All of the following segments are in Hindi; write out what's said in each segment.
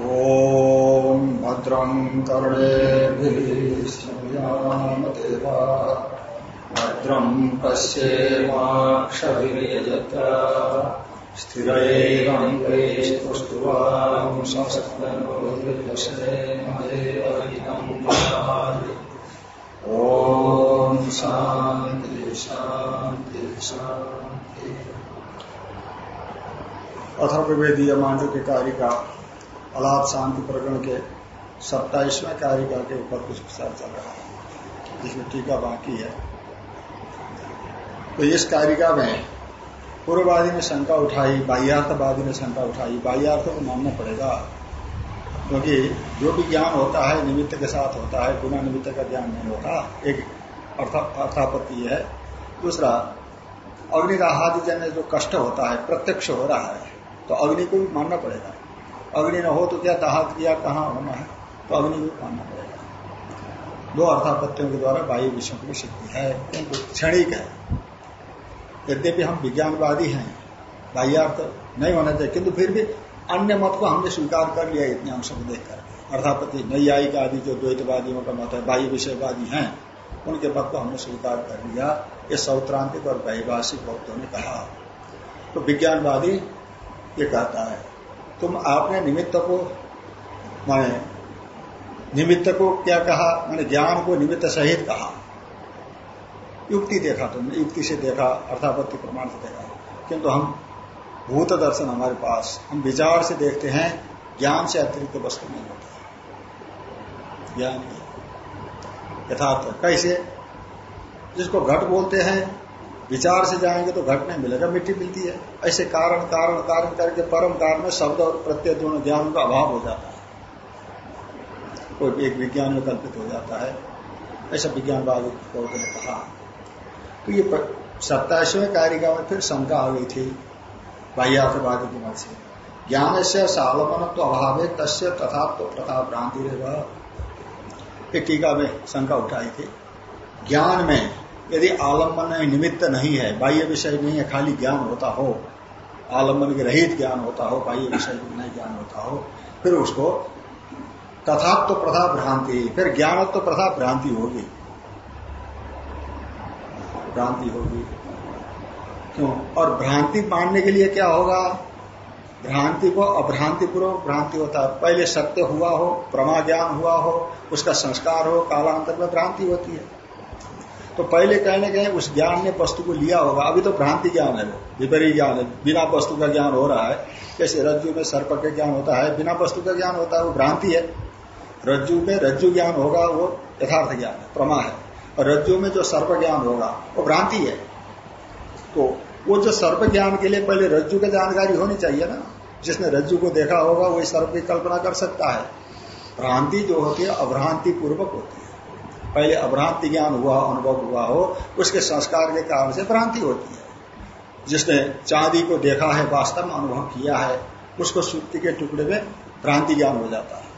ॐ भद्रं कर्णेभिश्रयामदेवा भद्रं पश्येमाक्षभिर्यजत्र स्थिरैरङ्गैस्तुष्ट्वां ॐ शान्ति शान्ति शान्ति अथर्ववेदीय मांडू के कार्य का अलाप शांति प्रकरण के सत्ताईसवें कारिका के ऊपर कुछ विचार चल रहा है, जिसमें टीका बाकी है। तो इस कारिका में पूर्ववादी ने शंका उठाई, बाह्यार्थवादी ने शंका उठाई। बाह्यार्थ को मानना पड़ेगा, क्योंकि जो भी ज्ञान होता है, निमित्त के साथ होता है, बिना निमित्त का ज्ञान नहीं होता। एक अर्थापत्ति है। दूसरा अग्नि का जन्य जो कष्ट होता है, प्रत्यक्ष हो रहा है तो अग्नि को भी मानना पड़ेगा। अग्नि न हो तो क्या दाहत किया कहाँ होना है? तो अग्नि को मानना पड़ेगा। दो अर्थापत्तियों के द्वारा वायु विषयों की सिद्धि है। किंतु क्षणिक है। यद्यपि हम विज्ञानवादी हैं, बाह्यार्थ नहीं होना चाहिए, किंतु फिर भी अन्य मत को हमने स्वीकार कर लिया इतने अंशों को देखकर। अर्थापति नैयायिक आदि जो द्वैतवादियों का मत है, बाह्य विषयवादी हैं, उनके मत को हमने स्वीकार कर लिया। ये सौत्रांतिक और वैभाषिक भक्तों ने कहा। तो विज्ञानवादी ये कहता है तुम आपने निमित्त को, माने, निमित्त को क्या कहा? मैंने ज्ञान को निमित्त सहित कहा। युक्ति देखा तुमने, युक्ति से देखा, अर्थापत्ति प्रमाण से देखा। किंतु हम भूत दर्शन हमारे पास, हम विचार से देखते हैं, ज्ञान से अतिरिक्त वस्तु नहीं होती ज्ञान यथार्थ, कैसे? जिसको घट बोलते हैं विचार से जाएँगे तो घट नहीं मिलेगा, मिट्टी मिलती है। ऐसे कारण कारण कारण करके परम कारण में शब्द और प्रत्यय दोनों ज्ञान का अभाव हो जाता है। कोई एक विज्ञान में कल्पित हो जाता है। ऐसा विज्ञानवाद ने कहा। तो ये सत्ताईसवें कारिका में फिर शंका आ गई थी बाह्यार्थवादी की मत से। ज्ञान से सालमन तो अभाव है तस्य तथा तो तथा भ्रांति रहेगा टीका में शंका उठाई थी। ज्ञान में यदि आलंबन निमित्त नहीं है, बाह्य विषय नहीं है खाली ज्ञान होता हो, आलंबन के रहित ज्ञान होता हो, बाह्य विषय नहीं ज्ञान होता हो, फिर उसको तथात्व तो प्रथा भ्रांति, फिर ज्ञानत्व तो प्रथा भ्रांति होगी। भ्रांति होगी। क्यों? और भ्रांति मानने के लिए क्या होगा? भ्रांति को अभ्रांति पूर्वक भ्रांति होता है। पहले सत्य हुआ हो प्रमा ज्ञान हुआ हो, उसका संस्कार हो, कालांतर में भ्रांति होती है। तो पहले कहने कहीं उस ज्ञान ने वस्तु को लिया होगा। अभी तो भ्रांति ज्ञान है वो, विपरीत ज्ञान है। बिना वस्तु का ज्ञान हो रहा है। जैसे रज्जु में सर्प का ज्ञान होता है, बिना वस्तु का ज्ञान होता है, वो भ्रांति है। रज्जु में रज्जु ज्ञान होगा, वो यथार्थ ज्ञान है, प्रमा है। और रज्जु में जो सर्प ज्ञान होगा, वो भ्रांति है। तो वो जो सर्प ज्ञान के लिए पहले रज्जु की जानकारी होनी चाहिए ना। जिसने रज्जु को देखा होगा, वही सर्प की कल्पना कर सकता है। भ्रांति जो होती है अभ्रांति पूर्वक होती है। पहले अभ्रांति ज्ञान हुआ, अनुभव हुआ हो, उसके संस्कार के कारण से भ्रांति होती है। जिसने चांदी को देखा है, वास्तव में अनुभव किया है, उसको सुक्ति के टुकड़े में भ्रांति ज्ञान हो जाता है।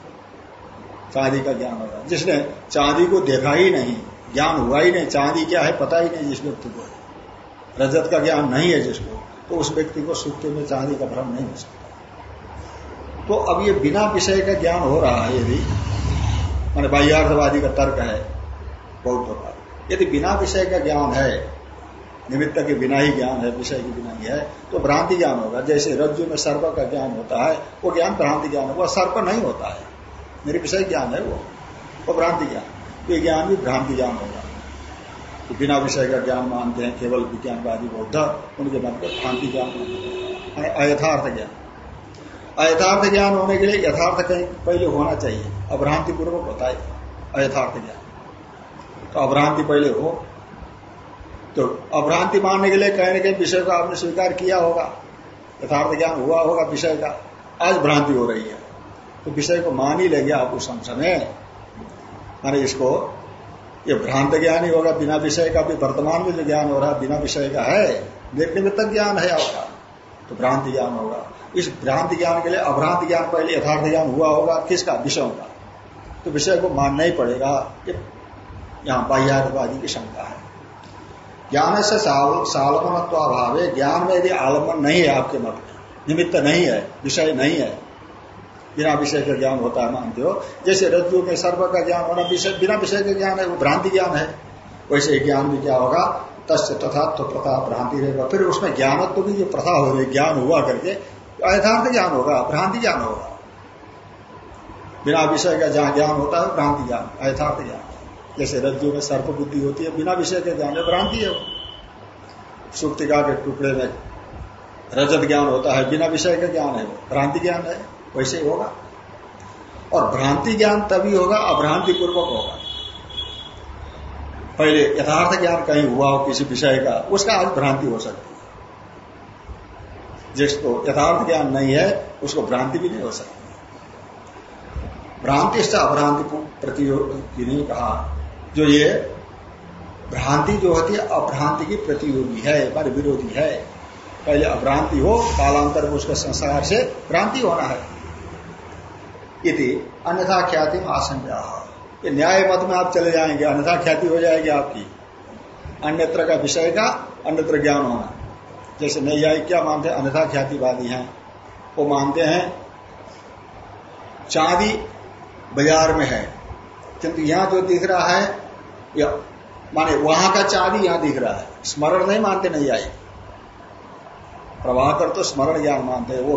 चांदी का ज्ञान होगा जिसने चांदी को देखा ही नहीं, ज्ञान हुआ ही नहीं, चांदी क्या है पता ही नहीं जिस व्यक्ति को। रजत का ज्ञान नहीं है जिसको तो उस व्यक्ति को सुक्ति में चांदी का भ्रम नहीं हो सकता। तो अब ये बिना विषय का ज्ञान हो रहा है यदि, मान बाह्यार्थवादी का तर्क है बौद्ध का यदि बिना विषय का ज्ञान है। निमित्त के बिना ही ज्ञान है, विषय के बिना ही है। तो भ्रांति ज्ञान होगा। जैसे रज्जु में सर्प का ज्ञान होता है, वो ज्ञान भ्रांति ज्ञान होगा सर्प नहीं होता है। मेरे विषय ज्ञान है वो। वो भ्रांति ज्ञान। ये ज्ञान भी भ्रांति ज्ञान होगा। तो बिना विषय का ज्ञान मानते हैं, केवल विज्ञानवादी बौद्ध, उनके मन को भ्रांति ज्ञान अयथार्थ ज्ञान। अयथार्थ ज्ञान होने के लिए यथार्थ कहीं पहले होना चाहिए। अभ्रांति पूर्वक होता है अयथार्थ ज्ञान। तो अभ्रांति पहले हो। तो अभ्रांति मानने के लिए कहीं ना कहीं विषय को आपने स्वीकार किया होगा। यथार्थ ज्ञान हुआ होगा विषय का। आज भ्रांति हो रही है। तो विषय को मान ही लेंगे आप उस समय माने इसको, ये भ्रांत ज्ञान ही होगा, बिना विषय का भी वर्तमान में जो ज्ञान हो रहा है, बिना विषय का है निर्निमित्त ज्ञान है आपका। तो भ्रांति ज्ञान होगा। इस भ्रांति ज्ञान के लिए अभ्रांत ज्ञान पहले यथार्थ ज्ञान हुआ होगा, किसका? विषयों का। तो विषय को मानना ही पड़ेगा। ये यहाँ बाह्यार्थवादी की शंका है। ज्ञान से सालमनत्व अभाव है ज्ञान में यदि आलंबन नहीं है आपके मत में निमित्त नहीं है, विषय नहीं है, बिना विषय का ज्ञान होता है मानते हो जैसे रज्जु में सर्व का ज्ञान होना, विषय बिना विषय का ज्ञान है, वो भ्रांति ज्ञान है। वैसे ज्ञान भी क्या होगा? तस्य तथा तो प्रथा भ्रांति रहेगा। फिर उसमें ज्ञानत्व भी जो प्रथा हो रही ज्ञान हुआ करके यथार्थ ज्ञान होगा, भ्रांति ज्ञान होगा। बिना विषय का जहाँ ज्ञान होता है, भ्रांति ज्ञान, अयथार्थ ज्ञान। जैसे रज्जु में सर्प बुद्धि होती है, बिना विषय के ज्ञान है भ्रांति है। सुप्तिका के टुकड़े में रजत ज्ञान होता है, बिना विषय का ज्ञान है। भ्रांति ज्ञान है, वैसे ही होगा। और भ्रांति ज्ञान तभी होगा अभ्रांति पूर्वक होगा। पहले यथार्थ ज्ञान कहीं हुआ हो किसी विषय का, उसका आज भ्रांति हो सकती है। जिसको यथार्थ ज्ञान नहीं है, उसको भ्रांति भी नहीं हो सकती। भ्रांति से अभ्रांति प्रतियोगी नहीं कहा। जो ये भ्रांति जो होती है, अभ्रांति की प्रतियोगी है पर विरोधी है। पहले अभ्रांति हो, कालांतर में उसके संसार से भ्रांति होना है। इति अन्यथा ख्याति में आशंका ये न्याय मत में आप चले जाएँगे, अन्यथा ख्याति हो जाएगी आपकी। अन्यत्र का विषय का अन्यत्र ज्ञान होना। जैसे नैयायिक क्या मानते हैं, अन्यथा ख्यातिवादी हैं। वो मानते हैं, चांदी बाज़ार में है, किंतु यहाँ जो दिख रहा है या, माने वहाँ का चांदी यहाँ दिख रहा है। स्मरण नहीं मानते, नहीं आए। प्रभाकर तो स्मरण ज्ञान मानते हैं। वो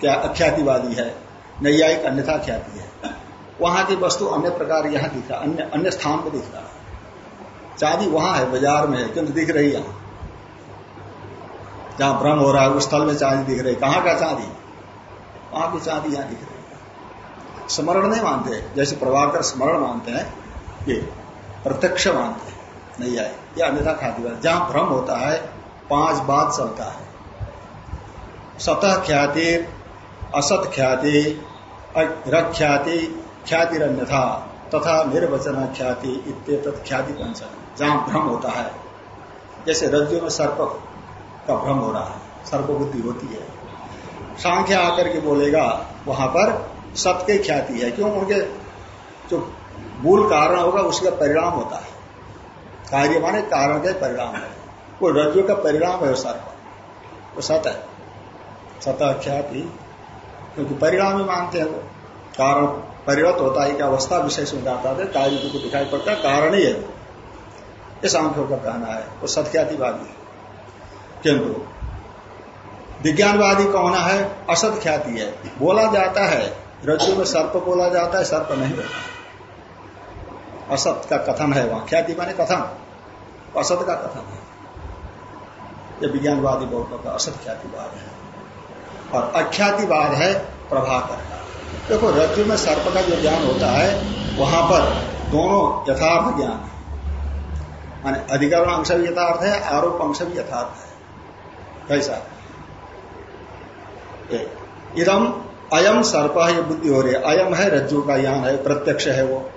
क्या अख्यातिवादी है नैयायिक अन्यथा ख्याति है। वहाँ की वस्तु अन्य प्रकार यहाँ दिख रहा, अन्य अन्य स्थान पर दिख रहा। है चांदी वहाँ है, बाज़ार में है किंतु दिख रही यहाँ जहाँ भ्रम हो रहा है, उस स्थल में चांदी दिख रही कहाँ का चांदी वहाँ की चांदी यहाँ दिख रही है। स्मरण नहीं मानते, जैसे प्रभाकर स्मरण मानते हैं, ये प्रत्यक्ष मानते हैं नहीं आए। ये अन्यथा खाती बात। जहाँ भ्रम होता है, पाँच बात चलता है। सतह ख्याति, असत ख्याति रख्याति ख्याति अन्यथा, तथा निर्वचन ख्याति इत ख्याति पंचन जहाँ भ्रम होता है। जैसे रज्जु में सर्प का भ्रम हो रहा है। सर्प बुद्धि होती है। सांख्य आकर के बोलेगा, वहाँ पर सत्य ख्याति है। क्यों? उनके जो मूल कारण होगा, उसका परिणाम होता है। कार्य माने कारण के परिणाम है। वो रज्जु का परिणाम है सर्प वो सत है। सतह ख्याति क्योंकि परिणाम ही मानते हैं वो। कारण परिणत होता है कि अवस्था विशेष में जाता है, कार्य को दिखाई पड़ता है, कारण ही है। ये सांख्यों का कहना है। वो सत्यातिवादी है। किंतु विज्ञानवादी कौन है असत ख्याति है। बोला जाता है, रज्जु में सर्प बोला जाता है, सर्प नहीं होता असत का कथन है वहाँ। ख्याति माने कथन असत का कथन है। ये विज्ञानवादी बहुतों का असत ख्यातिवाद है। और अख्यातिवाद है प्रभाकर का। देखो, रज्जु में सर्प का जो ज्ञान होता है, वहाँ पर दोनों यथार्थ ज्ञान है। माने अधिकरण अंश भी यथार्थ है, आरोप अंश भी यथार्थ है। कैसा इदम अयम सर्प ये बुद्धि हो रही है। अयम है, रज्जु का ज्ञान है, प्रत्यक्ष है वो।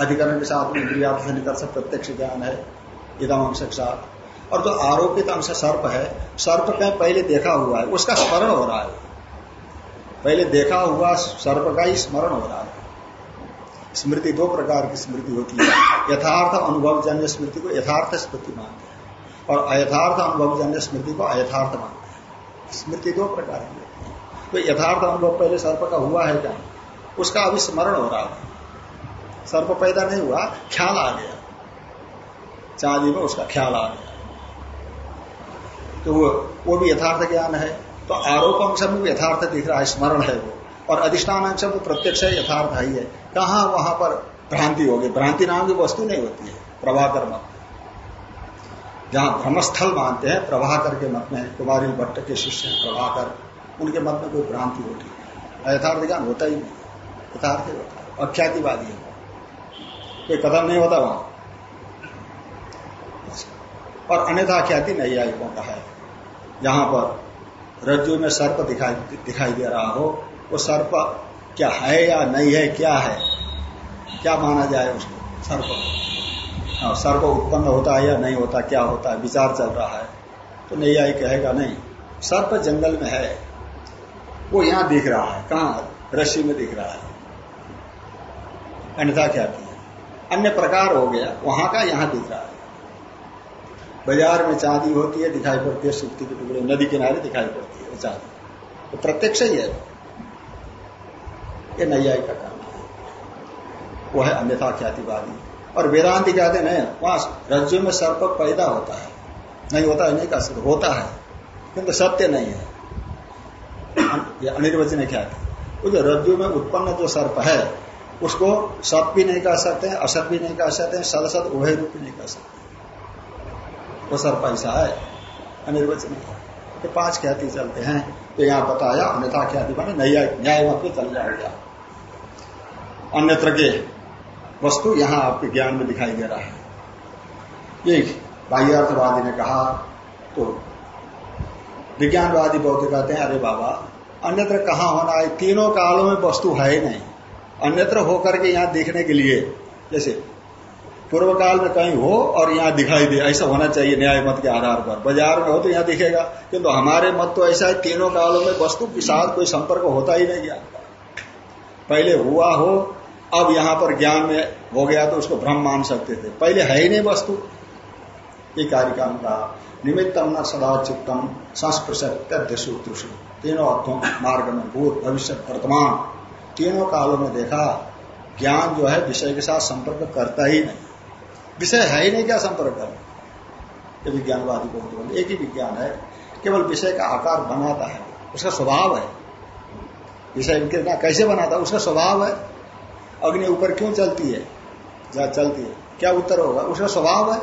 अधिकरण के साथ में प्रत्यक्ष ज्ञान है इदम अंश के साथ। और जो आरोपित अंश सर्प है, सर्प का पहले देखा हुआ है, उसका स्मरण हो रहा है। पहले देखा हुआ सर्प का ही स्मरण हो रहा है। स्मृति दो प्रकार की स्मृति होती है। यथार्थ अनुभव जन्य स्मृति को यथार्थ स्मृति मानते हैं, और अयथार्थ अनुभव जन्य स्मृति को अयथार्थ मानते हैं। स्मृति दो प्रकार की होती है। तो यथार्थ अनुभव पहले सर्प का हुआ है क्या? उसका अभी स्मरण हो रहा है। सर्प पैदा नहीं हुआ, ख्याल आ गया। चांदी में उसका ख्याल आ गया। तो वो वो भी यथार्थ ज्ञान है। तो आरोप अंश में यथार्थ दिख रहा है, स्मरण है वो। और अधिष्ठान अंश में प्रत्यक्ष यथार्थ ही है कहा वहाँ पर भ्रांति होगी? भ्रांति नाम की वस्तु नहीं होती है, प्रभाकर मत। जहाँ भ्रमस्थल मानते हैं, प्रभाकर के मत में कुमारी भट्ट के शिष्य प्रभाकर। उनके मत में कोई भ्रांति होती है। यथार्थ ज्ञान होता ही नहीं यथार्थ होता है। अख्यातिवादी है। कोई कदम नहीं होता वहाँ। और अन्यथा ख्याति आई का है? जहाँ पर रज्जु में सर्प दिखाई दिखाई दे रहा हो वो सर्प क्या है या नहीं है क्या है? क्या माना जाए उसको? सर्प। हाँ, सर्प उत्पन्न होता है या नहीं होता क्या होता है विचार चल रहा है। तो आई कहेगा नहीं। सर्प जंगल में है। वो यहाँ दिख रहा है कहा? रस्सी में दिख रहा है। अन्यथा क्या अन्य प्रकार हो गया, वहाँ का यहाँ दिख रहा है। बाज़ार में चांदी होती है, दिखाई पड़ती है सुक्ति के टुकड़े, नदी किनारे दिखाई पड़ती है, चांदी। तो प्रत्यक्ष ही है। ये नैयायी का कहना है। वो है अन्यथा ख्यातिवादी। और वेदांति कहते हैं, वहाँ रज्जु में सर्प पैदा होता है। नहीं होता है नहीं कह सकते होता है। किंतु सत्य नहीं है। ये अनिर्वचन ख्याति। वो जो रज्जु में उत्पन्न जो सर्प है उसको सत भी नहीं कह सकते हैं असत भी नहीं कह सकते हैं सदसत उभय रूप नहीं कह सकते। वो सर्प ऐसा है, अनिर्वचन तो पाँच ख्याति चलते हैं। तो यहाँ बताया, अन्यथा ख्याति बने न्याय न्याय मत चल जाएगा। अन्यत्र के वस्तु यहाँ आपके ज्ञान में दिखाई दे रहा है। ये बाह्यार्थवादी ने कहा तो विज्ञानवादी बहुत कहते हैं, अरे बाबा, अन्यत्र कहा होना है? तीनों कालों में वस्तु है ही नहीं। अन्यत्र होकर के यहाँ देखने के लिए, जैसे पूर्व काल में कहीं हो और यहाँ दिखाई दे, ऐसा होना चाहिए न्याय मत के आधार पर। बाज़ार में हो तो यहाँ दिखेगा, किंतु तो हमारे मत तो ऐसा है, तीनों कालों में वस्तु के साथ कोई संपर्क होता ही नहीं का पहले हुआ हो, अब यहाँ पर ज्ञान में हो गया तो उसको भ्रम मान सकते थे। पहले है ही नहीं वस्तु। ये कार्यक्रम का निमित्तम न सदा चित्तम संस्पृश्य सूत्रु तीनों अर्थों मार्ग में भूत, भविष्य, वर्तमान। तीनों कालों में देखा, ज्ञान जो है विषय के साथ संपर्क करता ही नहीं। विषय है ही नहीं, क्या संपर्क ये विज्ञानवादी को बोलते एक ही विज्ञान है, केवल विषय का आकार बनाता है, उसका स्वभाव है। विषय कैसे बनाता है? उसका स्वभाव है। अग्नि ऊपर क्यों चलती है? जहाँ चलती है, क्या उत्तर होगा? उसका स्वभाव है।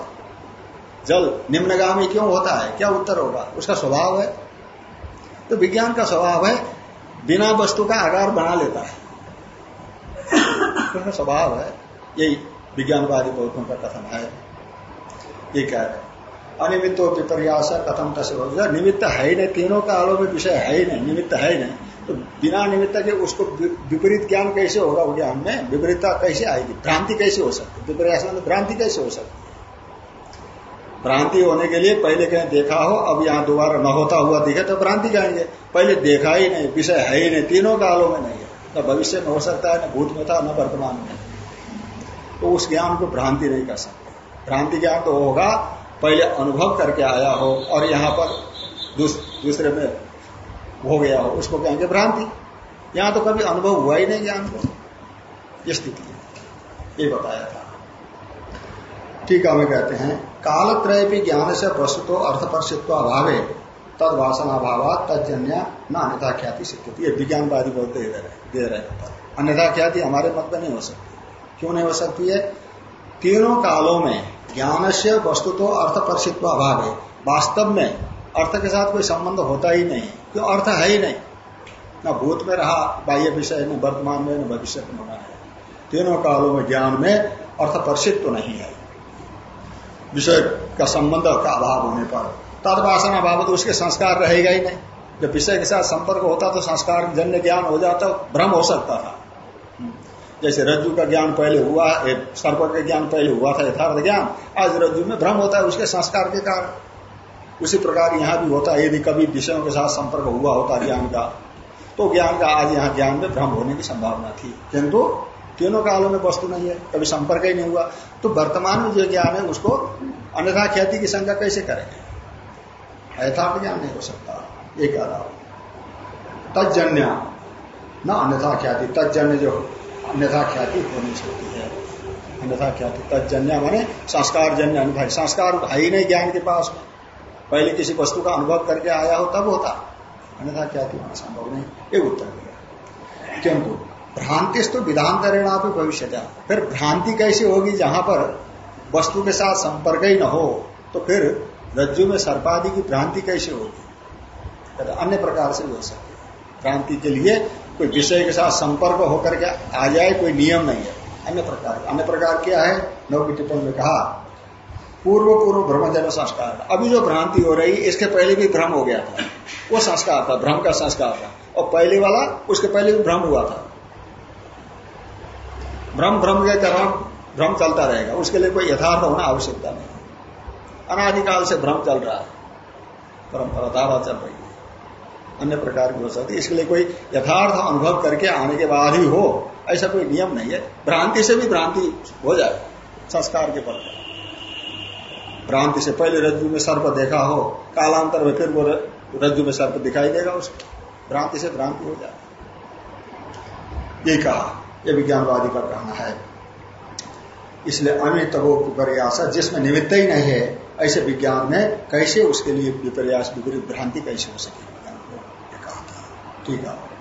जल निम्नगामी क्यों होता है? क्या उत्तर होगा? उसका स्वभाव है। तो विज्ञान का स्वभाव है, बिना वस्तु का आकार बना लेता है। उसका स्वभाव है। यही विज्ञानवादी बौद्धों का कथन है। ये कह रहे अनिमित्तो विपर्यास कथम तसे निमित्त है ही नहीं। तीनों कालों में विषय है ही नहीं। निमित्त है ही नहीं। तो बिना निमित्त के उसको विपरीत ज्ञान कैसे होगा वो ज्ञान में? विपरीतता कैसे आएगी? भ्रांति कैसे हो सकती विपर्यास में भ्रांति कैसे हो सकती भ्रांति होने के लिए पहले कहीं, देखा हो, अब यहाँ दोबारा न होता हुआ दिखे तो भ्रांति कहेंगे पहले देखा ही नहीं, विषय है ही नहीं। तीनों कालों में नहीं। है न भविष्य में हो सकता है न भूत में था, न वर्तमान में। तो उस ज्ञान को भ्रांति नहीं कर सकते। भ्रांति ज्ञान तो होगा, पहले अनुभव करके आया हो और यहाँ पर दूसरे में हो गया हो, उसको कहेंगे भ्रांति। यहाँ तो कभी अनुभव हुआ ही नहीं ज्ञान को। ये स्थिति ये बताया था। ठीक है, हमें कहते हैं, कालत्रय भी ज्ञान से वस्तु अर्थपर्शित्व अभाव तद वासना भाव तजन्य न अन्यथा ख्याति सिद्धि ये विज्ञानवादी बहुत दे रहे दे रहे अन्यथा ख्याति हमारे मत में नहीं हो सकती। क्यों नहीं हो सकती है? तीनों कालों में ज्ञान से वस्तु तो अर्थपर्शित्व अभाव है वास्तव में अर्थ के साथ कोई संबंध होता ही नहीं, क्यों अर्थ है ही नहीं? न भूत में रहा, बाह्य विषय, न वर्तमान में, न भविष्य में होना है। तीनों कालों में ज्ञान में अर्थ परिचित तो नहीं है। विषय का संबंध का अभाव होने पर तदवासना अभाव तो उसके संस्कार रहेगा ही नहीं। जब विषय के साथ संपर्क होता तो संस्कार जन्य ज्ञान हो जाता, भ्रम हो सकता था। जैसे रज्जु का ज्ञान पहले हुआ सर्प का ज्ञान पहले हुआ था, यथार्थ ज्ञान। आज रज्जु में भ्रम होता है उसके संस्कार के कारण। उसी प्रकार यहाँ भी होता है यदि कभी विषयों के साथ संपर्क हुआ होता ज्ञान का तो ज्ञान का आज यहाँ ज्ञान में भ्रम होने की संभावना थी। किंतु तीनों कालों में वस्तु नहीं है, कभी संपर्क ही नहीं हुआ। तो वर्तमान में जो ज्ञान है, उसको अन्यथा ख्याति की संख्या कैसे करेंगे? यथार्थ ज्ञान नहीं हो सकता। एक आधार। तजन्य न अन्यथा ख्याति तजन्य जो अन्यथा ख्याति होनी चाहिए है। अन्यथा ख्याति तजन्य माने संस्कार जन्य अन्यथा संस्कार है ही नहीं ज्ञान के पास। पहले किसी वस्तु का अनुभव करके आया हो, तब होता। अन्यथा ख्याति वहाँ संभव नहीं। ये उत्तर दिया किंतु तो विधांतरेणा भी भविष्य फिर भ्रांति कैसी होगी जहाँ पर वस्तु के साथ संपर्क ही न हो तो फिर रज्जु में सर्पादि की भ्रांति कैसे होगी अन्य प्रकार से भी हो सकती है। भ्रांति के लिए कोई विषय के साथ संपर्क होकर के आ जाए, कोई नियम नहीं है। अन्य प्रकार अन्य प्रकार क्या है? नौ की टिप्पणी में कहा पूर्व पूर्व भ्रमजन संस्कार। अभी जो भ्रांति हो रही, इसके पहले भी भ्रम हो गया था। वो संस्कार था, भ्रम का संस्कार था। और पहले वाला, उसके पहले भी भ्रम हुआ था। भ्रम भ्रम के कारण भ्रम चलता रहेगा। उसके लिए कोई यथार्थ होना आवश्यकता नहीं। अनादिकाल से भ्रम चल रहा है। परंपरा धारा चल रही है। अन्य प्रकार की हो सकती है। इसके लिए कोई यथार्थ अनुभव करके आने के बाद ही हो, ऐसा कोई नियम नहीं है। भ्रांति से भी भ्रांति हो जाए, संस्कार के पर। भ्रांति से पहले रज्जु में सर्प देखा हो, कालांतर में फिर वो रज्जु में सर्प दिखाई देगा उसको। भ्रांति से भ्रांति हो जाए। ये कहा यह विज्ञानवादी का कहना है। इसलिए अनित वो विपर्यास जिसमें निमित्त ही नहीं है ऐसे विज्ञान में कैसे उसके लिए विपर्यास, विपरीत भ्रांति कैसे हो था। ठीक है।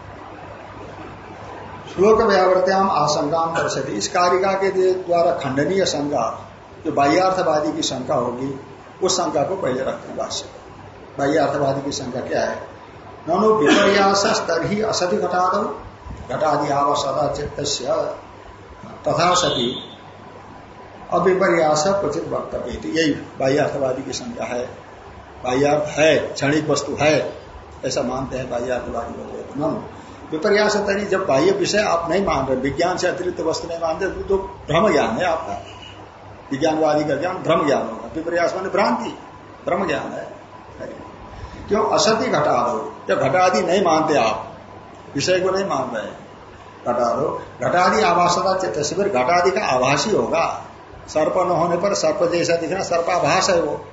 श्लोक व्यावर्त्याम आशंका सकती इस कारिका के द्वारा खंडनीय शंका, जो बाह्यार्थवादी की शंका होगी, उस शंका को पहले रखते हैं। बाह्यार्थवादी की शंका क्या है? ननु विपर्यास ही असति घटा दो घटादि आवसदा चित्त तथा सती। अविपर्यास क्वचित वक्तव्य यही बाह्यार्थवादी की शंका है। बाह्यार्थ है, क्षणिक वस्तु है, ऐसा मानते हैं बाह्यार्थवादी हैं विपर्यास तरी जब बाह्य विषय आप नहीं मान रहे, विज्ञान से अतिरिक्त वस्तु नहीं मानते तो भ्रम ज्ञान है आपका। विज्ञानवादी का ज्ञान भ्रम ज्ञान होगा। विपर्यास मान भ्रांति। भ्रम ज्ञान है। क्यों? असत्य घटा दो जब घटादि नहीं मानते आप, विषय को नहीं मान रहे घटा दो घटादि आवासता चित्त शिविर घटादि का आभासी होगा। सर्प न होने पर सर्प जैसा दिखना सर्पाभास है वो।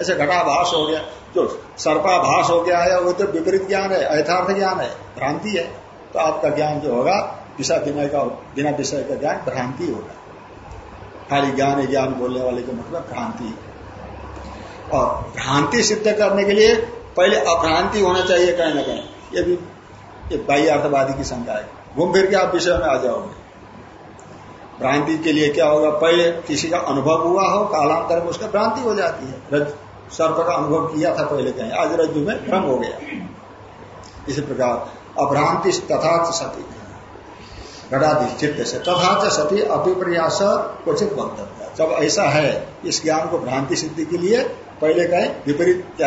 ऐसे घटाभास हो गया। जो सर्पाभास हो गया है, वो तो विपरीत ज्ञान है यथार्थ ज्ञान है, भ्रांति है। तो आपका ज्ञान जो होगा विषय विनय का, बिना विषय का ज्ञान भ्रांति होगा। खाली ज्ञान ज्ञान बोलने वाले का मतलब भ्रांति और भ्रांति सिद्ध करने के लिए पहले अभ्रांति होना चाहिए कहीं ना कहीं। ये भी बाह्य अर्थवादी की शंका है। घूम फिर के आप विषय में आ जाओगे। भ्रांति के लिए क्या होगा? पहले किसी का अनुभव हुआ हो, कालांतर में उसका भ्रांति हो जाती है। रज, सर्प का अनुभव किया था पहले कहीं, आज रज्जु में भ्रम हो गया। इसी प्रकार अभ्रांति तथा सती। घटाधि चित्त से तथा सती अभिप्रयास क्वचित वक्तव्य जब ऐसा है, इस ज्ञान को भ्रांति सिद्धि के लिए पहले कहें विपरीत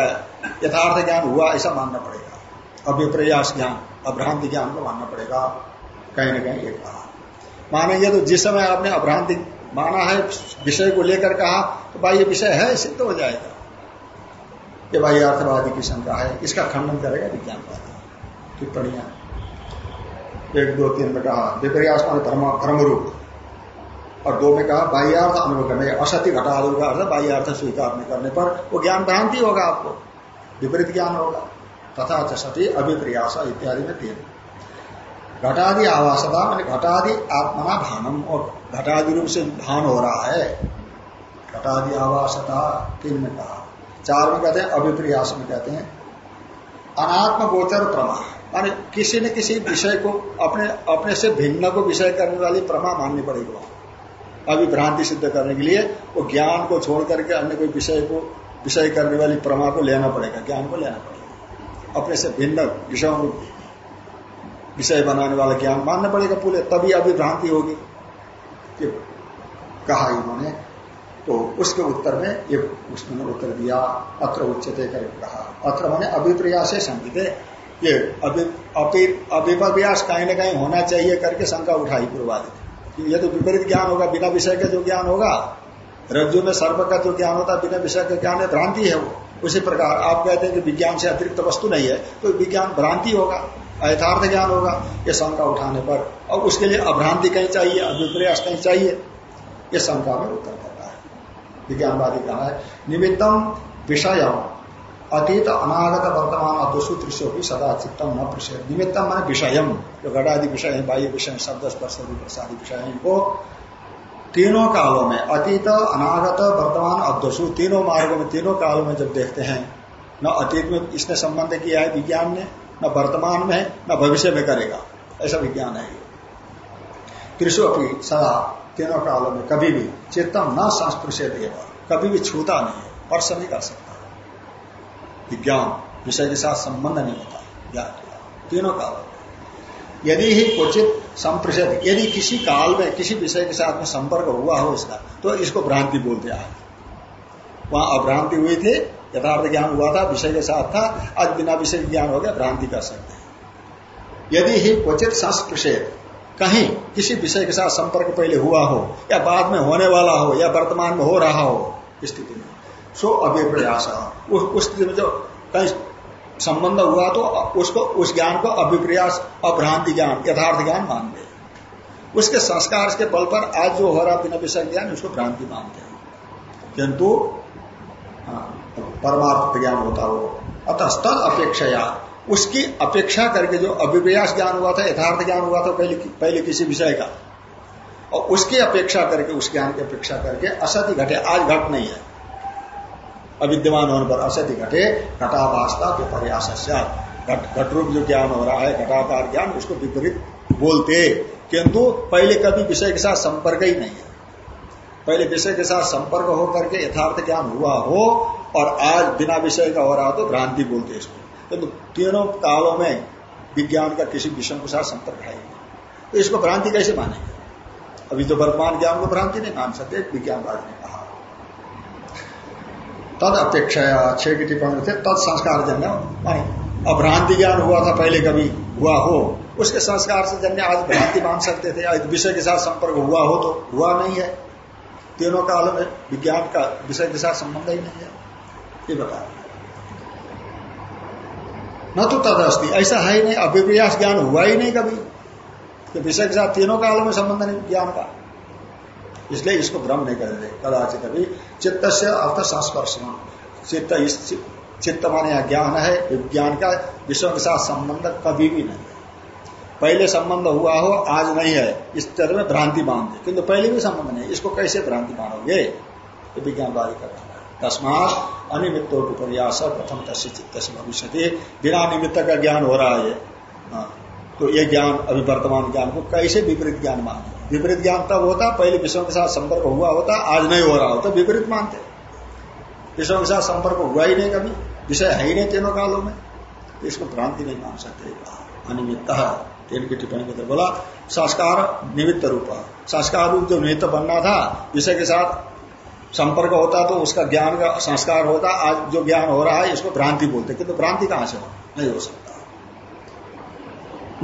यथार्थ ज्ञान हुआ, ऐसा मानना पड़ेगा। अभिप्रयास ज्ञान, अभ्रांति ज्ञान को मानना पड़ेगा। कहीं ना कहीं एक कहा मानेंगे तो जिस समय आपने अभ्रांति माना है, विषय को लेकर कहा तो भाई ये विषय है, सिद्ध हो जाएगा। ये भाई अर्थवादी की शंका है, इसका खंडन करेगा विज्ञानवादी टिप्पणियाँ। एक, दो, तीन में कहा विपर्यास मान धर्म धर्म रूप और दो में कहा, बाह्यार्थ अनुभव करने, असत्य घटा का अर्थ, बाह्यार्थ स्वीकार नहीं करने पर, वो ज्ञान भ्रांति होगा आपको। विपरीत ज्ञान होगा। तथा सती अभिप्रयास इत्यादि में तीन। घटादि आवासता मैंने घटादि आत्मना भानम और घटादि रूप से भान हो रहा है। घटादि आवासता तीन में कहा? चार में कहते हैं, अभिप्रियास में कहते हैं, अनात्म गोचर प्रमा। माने किसी न किसी विषय को, अपने अपने से भिन्न को विषय करने वाली प्रमा माननी पड़ेगी वहाँ। अभी भ्रांति सिद्ध करने के लिए, वो ज्ञान को छोड़ करके अन्य कोई विषय को, विषय करने वाली प्रमा को लेना पड़ेगा, ज्ञान को लेना पड़ेगा। अपने से भिन्न विषयों को विषय बनाने वाला ज्ञान मानना पड़ेगा पूरे, तभी अभी भ्रांति होगी कि कहा इन्होंने। तो उसके उत्तर में, ये उसने उत्तर दिया, अत्र उच्चते कर कहा। अत्र मैंने अभिप्रयास से संकित ये अभिप्रयास कहीं ना कहीं होना चाहिए करके शंका उठाई पूर्वादि ये तो विपरीत ज्ञान होगा, बिना विषय का जो ज्ञान होगा, रज्जु में सर्व का जो ज्ञान होता है बिना विषय का ज्ञान है भ्रांति है वो। उसी प्रकार आप कहते हैं कि विज्ञान से अतिरिक्त वस्तु नहीं है तो विज्ञान भ्रांति होगा। यथार्थ ज्ञान होगा, ये शंका उठाने पर। और उसके लिए अभ्रांति कहीं चाहिए, अभिप्रयास कहीं चाहिए, ये शंका में उत्तर देता है। विज्ञानवादी कहा है, निमित्तम विषय अतीत अनागत वर्तमान अदोषु त्रिशो भी सदा चित्तम न प्रषय निमित्तम मान विषयम, जो घटादि विषय है, बाह्य विषय शब्द स्पर्श प्रसादी विषय है, इनको तीनों कालों में, अतीत, अनागत, वर्तमान अदोषु तीनों मार्गों में, तीनों कालों में जब देखते हैं, न अतीत में इसने संबंध किया है विज्ञान ने न वर्तमान में, न भविष्य में करेगा। ऐसा विज्ञान है त्रिशु अपनी सदा तीनों कालों में कभी भी चेतन न संस्पृश्य देगा कभी भी छूता नहीं है स्पर्श नहीं कर सकता विज्ञान विषय के साथ संबंध नहीं होता, ज्ञान तीनों कालों यदि ही क्वचित संप्रषद यदि किसी काल में, किसी विषय के साथ में संपर्क हुआ हो इसका तो इसको भ्रांति बोलते हैं। वहाँ अभ्रांति हुई थी यथार्थ ज्ञान हुआ था विषय के साथ था आज बिना विषय ज्ञान हो गया भ्रांति कर सकते हैं। यदि ही क्वचित संस्पृशेद कहीं किसी विषय के साथ संपर्क पहले हुआ हो या बाद में होने वाला हो या वर्तमान में हो रहा हो स्थिति में। सो अभिप्रयास उस स्थिति में जो कहीं संबंध हुआ तो उसको उस ज्ञान को अभिप्रयास अभ्रांति ज्ञान यथार्थ ज्ञान मान दे उसके संस्कार के बल पर आज जो हो रहा बिना विषय ज्ञान उसको भ्रांति मानते हैं। किंतु हाँ, परमार्थ ज्ञान होता हो। अतः तद अपेक्षा उसकी अपेक्षा करके जो अभिप्रयास ज्ञान हुआ था, यथार्थ ज्ञान हुआ था पहले पहले किसी विषय का। और उसकी अपेक्षा करके, उस ज्ञान की अपेक्षा करके असत्य घटे। आज घट नहीं है। अविद्यमान होने पर असत्य घटे घटाभाषता तो प्रयास घट रूप जो ज्ञान हो रहा है, घटाकार ज्ञान, उसको विपरीत बोलते। किंतु पहले कभी विषय के साथ संपर्क ही नहीं है। पहले विषय के साथ संपर्क होकर के यथार्थ ज्ञान हुआ हो और आज बिना विषय का हो रहा तो भ्रांति बोलते इसको। किंतु तो तीनों कालों में विज्ञान का किसी विषय के साथ संपर्क है तो इसको भ्रांति कैसे मानेंगे? अभी तो वर्तमान ज्ञान को भ्रांति नहीं मान सकते विज्ञानवाद ने कहा। तद अपेक्षा छह की टिप्पणी थे, तद संस्कार जन्य अभ्रांति ज्ञान हुआ था पहले कभी हुआ हो, उसके संस्कार से जन्य आज भ्रांति मान सकते थे, आज विषय के साथ संपर्क हुआ हो तो हुआ नहीं है। तीनों काल में विज्ञान का विषय के साथ संबंध ही नहीं है। ये बता। न तो तद ऐसा है ही नहीं, अभिप्रयास ज्ञान हुआ ही नहीं कभी तो विषय के साथ तीनों कालों में संबंध नहीं, ज्ञान का। इसलिए इसको भ्रम नहीं करते कदाचित कभी चित्त से अर्थ संस्पर्श चित्त चित्त माने ज्ञान है, विज्ञान का विषय के साथ संबंध कभी भी नहीं पहले संबंध हुआ हो, आज नहीं है। इस तरह में भ्रांति मानते किंतु पहले भी संबंध नहीं इसको कैसे भ्रांति मानोगे ये विज्ञानवादी कर रहा है तस्मात अनिमित्तो प्रयास प्रथम तस्य चित्त से भविष्य बिना निमित्त का ज्ञान हो रहा है हाँ, तो ये ज्ञान अभी वर्तमान ज्ञान को कैसे विपरीत ज्ञान माने विपरीत ज्ञान तब होता पहले विषयों के साथ संपर्क हुआ होता आज नहीं हो रहा होता विपरीत मानते विषयों के साथ संपर्क हुआ ही नहीं कभी। विषय है ही नहीं तीनों कालों में। इसको भ्रांति नहीं मान सकते। अनिमित्त तेल की टिप्पणी के बोला संस्कार निमित्त रूप। संस्कार रूप जो निमित्त बनना था विषय के साथ संपर्क होता तो उसका ज्ञान का संस्कार होता, आज जो ज्ञान हो रहा है, इसको भ्रांति बोलते किंतु भ्रांति कहाँ से हो? नहीं हो सकता।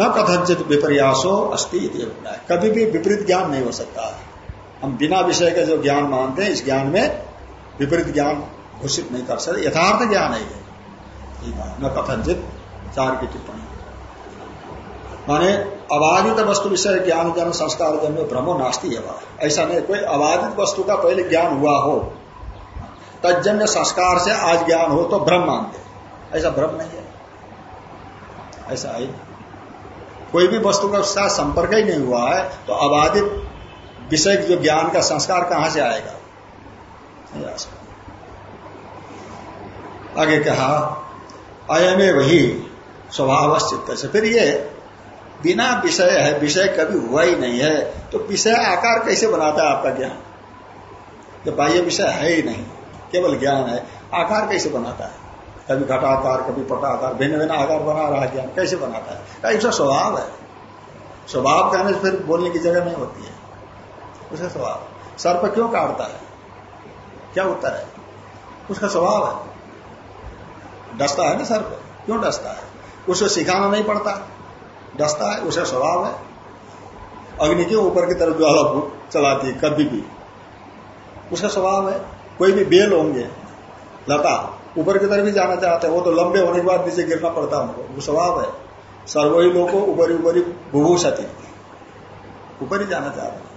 न कथनचित विपर्यासो अस्थि कभी भी विपरीत ज्ञान नहीं हो सकता। हम बिना विषय का जो ज्ञान मानते हैं, इस ज्ञान में विपरीत ज्ञान घोषित नहीं कर सकते। यथार्थ ज्ञान है ये। न कथनचित चार की टिप्पणी। माने अबाधित वस्तु विषय ज्ञान जन संस्कार जन्म भ्रमो नास्ती है ऐसा नहीं, कोई अबाधित वस्तु का पहले ज्ञान हुआ हो तजन्य संस्कार से आज ज्ञान हो तो भ्रम मानते ऐसा भ्रम नहीं है। ऐसा है। कोई भी वस्तु का साथ संपर्क ही नहीं हुआ है तो अबाधित विषय जो ज्ञान का संस्कार कहाँ से आएगा? आगे कहा अयमे वही स्वभाव चित्त से फिर ये बिना विषय है, विषय कभी हुआ ही नहीं है। तो विषय आकार कैसे बनाता है आपका ज्ञान? तो बाह्य विषय है ही नहीं, केवल ज्ञान है। आकार कैसे बनाता है? कभी घटाकार, कभी पटाकार भिन्न भिन्न आकार बना रहा है ज्ञान, कैसे बनाता है? उसका स्वभाव है। स्वभाव कहने से फिर बोलने की जगह नहीं होती है। उसका स्वभाव। सर्प क्यों काटता है? क्या उत्तर है? उसका स्वभाव है। डसता है ना सर्प? क्यों डसता है? उसको सिखाना नहीं पड़ता। डसता है उसका स्वभाव है। अग्नि के ऊपर की तरफ़ ज्वाला चलाती है, कभी भी। उसका स्वभाव है। कोई भी बेल होंगे, लता, ऊपर की तरफ़ भी जाना चाहते हैं, वो तो लंबे होने के बाद नीचे गिरना पड़ता है उनको। वो स्वभाव है। सर्वही लोग ऊपर ऊपर बुभूषति। ऊपर ही जाना चाहते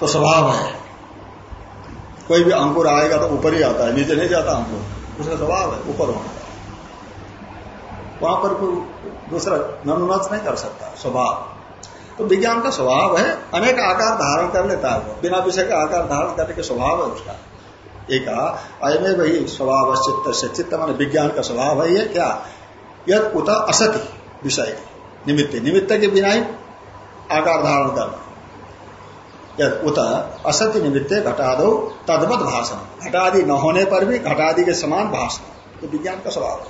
तो स्वभाव है। कोई भी अंकुर आएगा तो ऊपर ही आता है, नीचे नहीं जाता अंकुर। उसका स्वभाव है, ऊपर होना। वहाँ पर दूसरा ननुनच नहीं कर सकता, स्वभाव। तो विज्ञान का स्वभाव है, अनेक आकार धारण कर लेता है वो। बिना विषय का आकार धारण करने के स्वभाव है उसका। एक अयमे वही स्वभाव चित्त से चित्त मान विज्ञान का स्वभाव है ये, क्या? यद उत असति विषय, निमित्त। निमित्त के बिना ही आकार धारण करना। यद उत असत्य निमित्त घटा दो तदमत भाषण। घटादि न होने पर भी घटादि के समान भाषण। ये विज्ञान का स्वभाव है।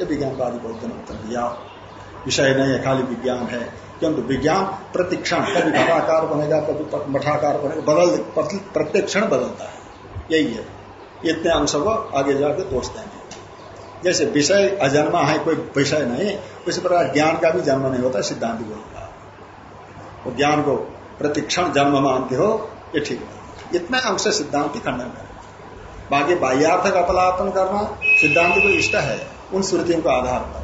ये विज्ञानवादी बोलते हैं, उत्तर दिया। विषय नहीं है, खाली विज्ञान है। किंतु विज्ञान प्रतिक्षण, कभी घटाकार बनेगा, कभी मठाकार बनेगा, बदल प्रत्येक क्षण बदलता है। यही है। इतने अंश को आगे जाकर दोष देंगे जैसे विषय अजन्मा है, कोई विषय नहीं, उसी प्रकार ज्ञान का भी जन्म नहीं होता, सिद्धांत बोलता वो ज्ञान को प्रतिक्षण जन्म मानते हो, ये ठीक है। इतने अंश सिद्धांत खंडन करें। बाकी बाह्यार्थ का अपलापन करना सिद्धांत को इष्ट है, उन श्रुतियों का आधार पर।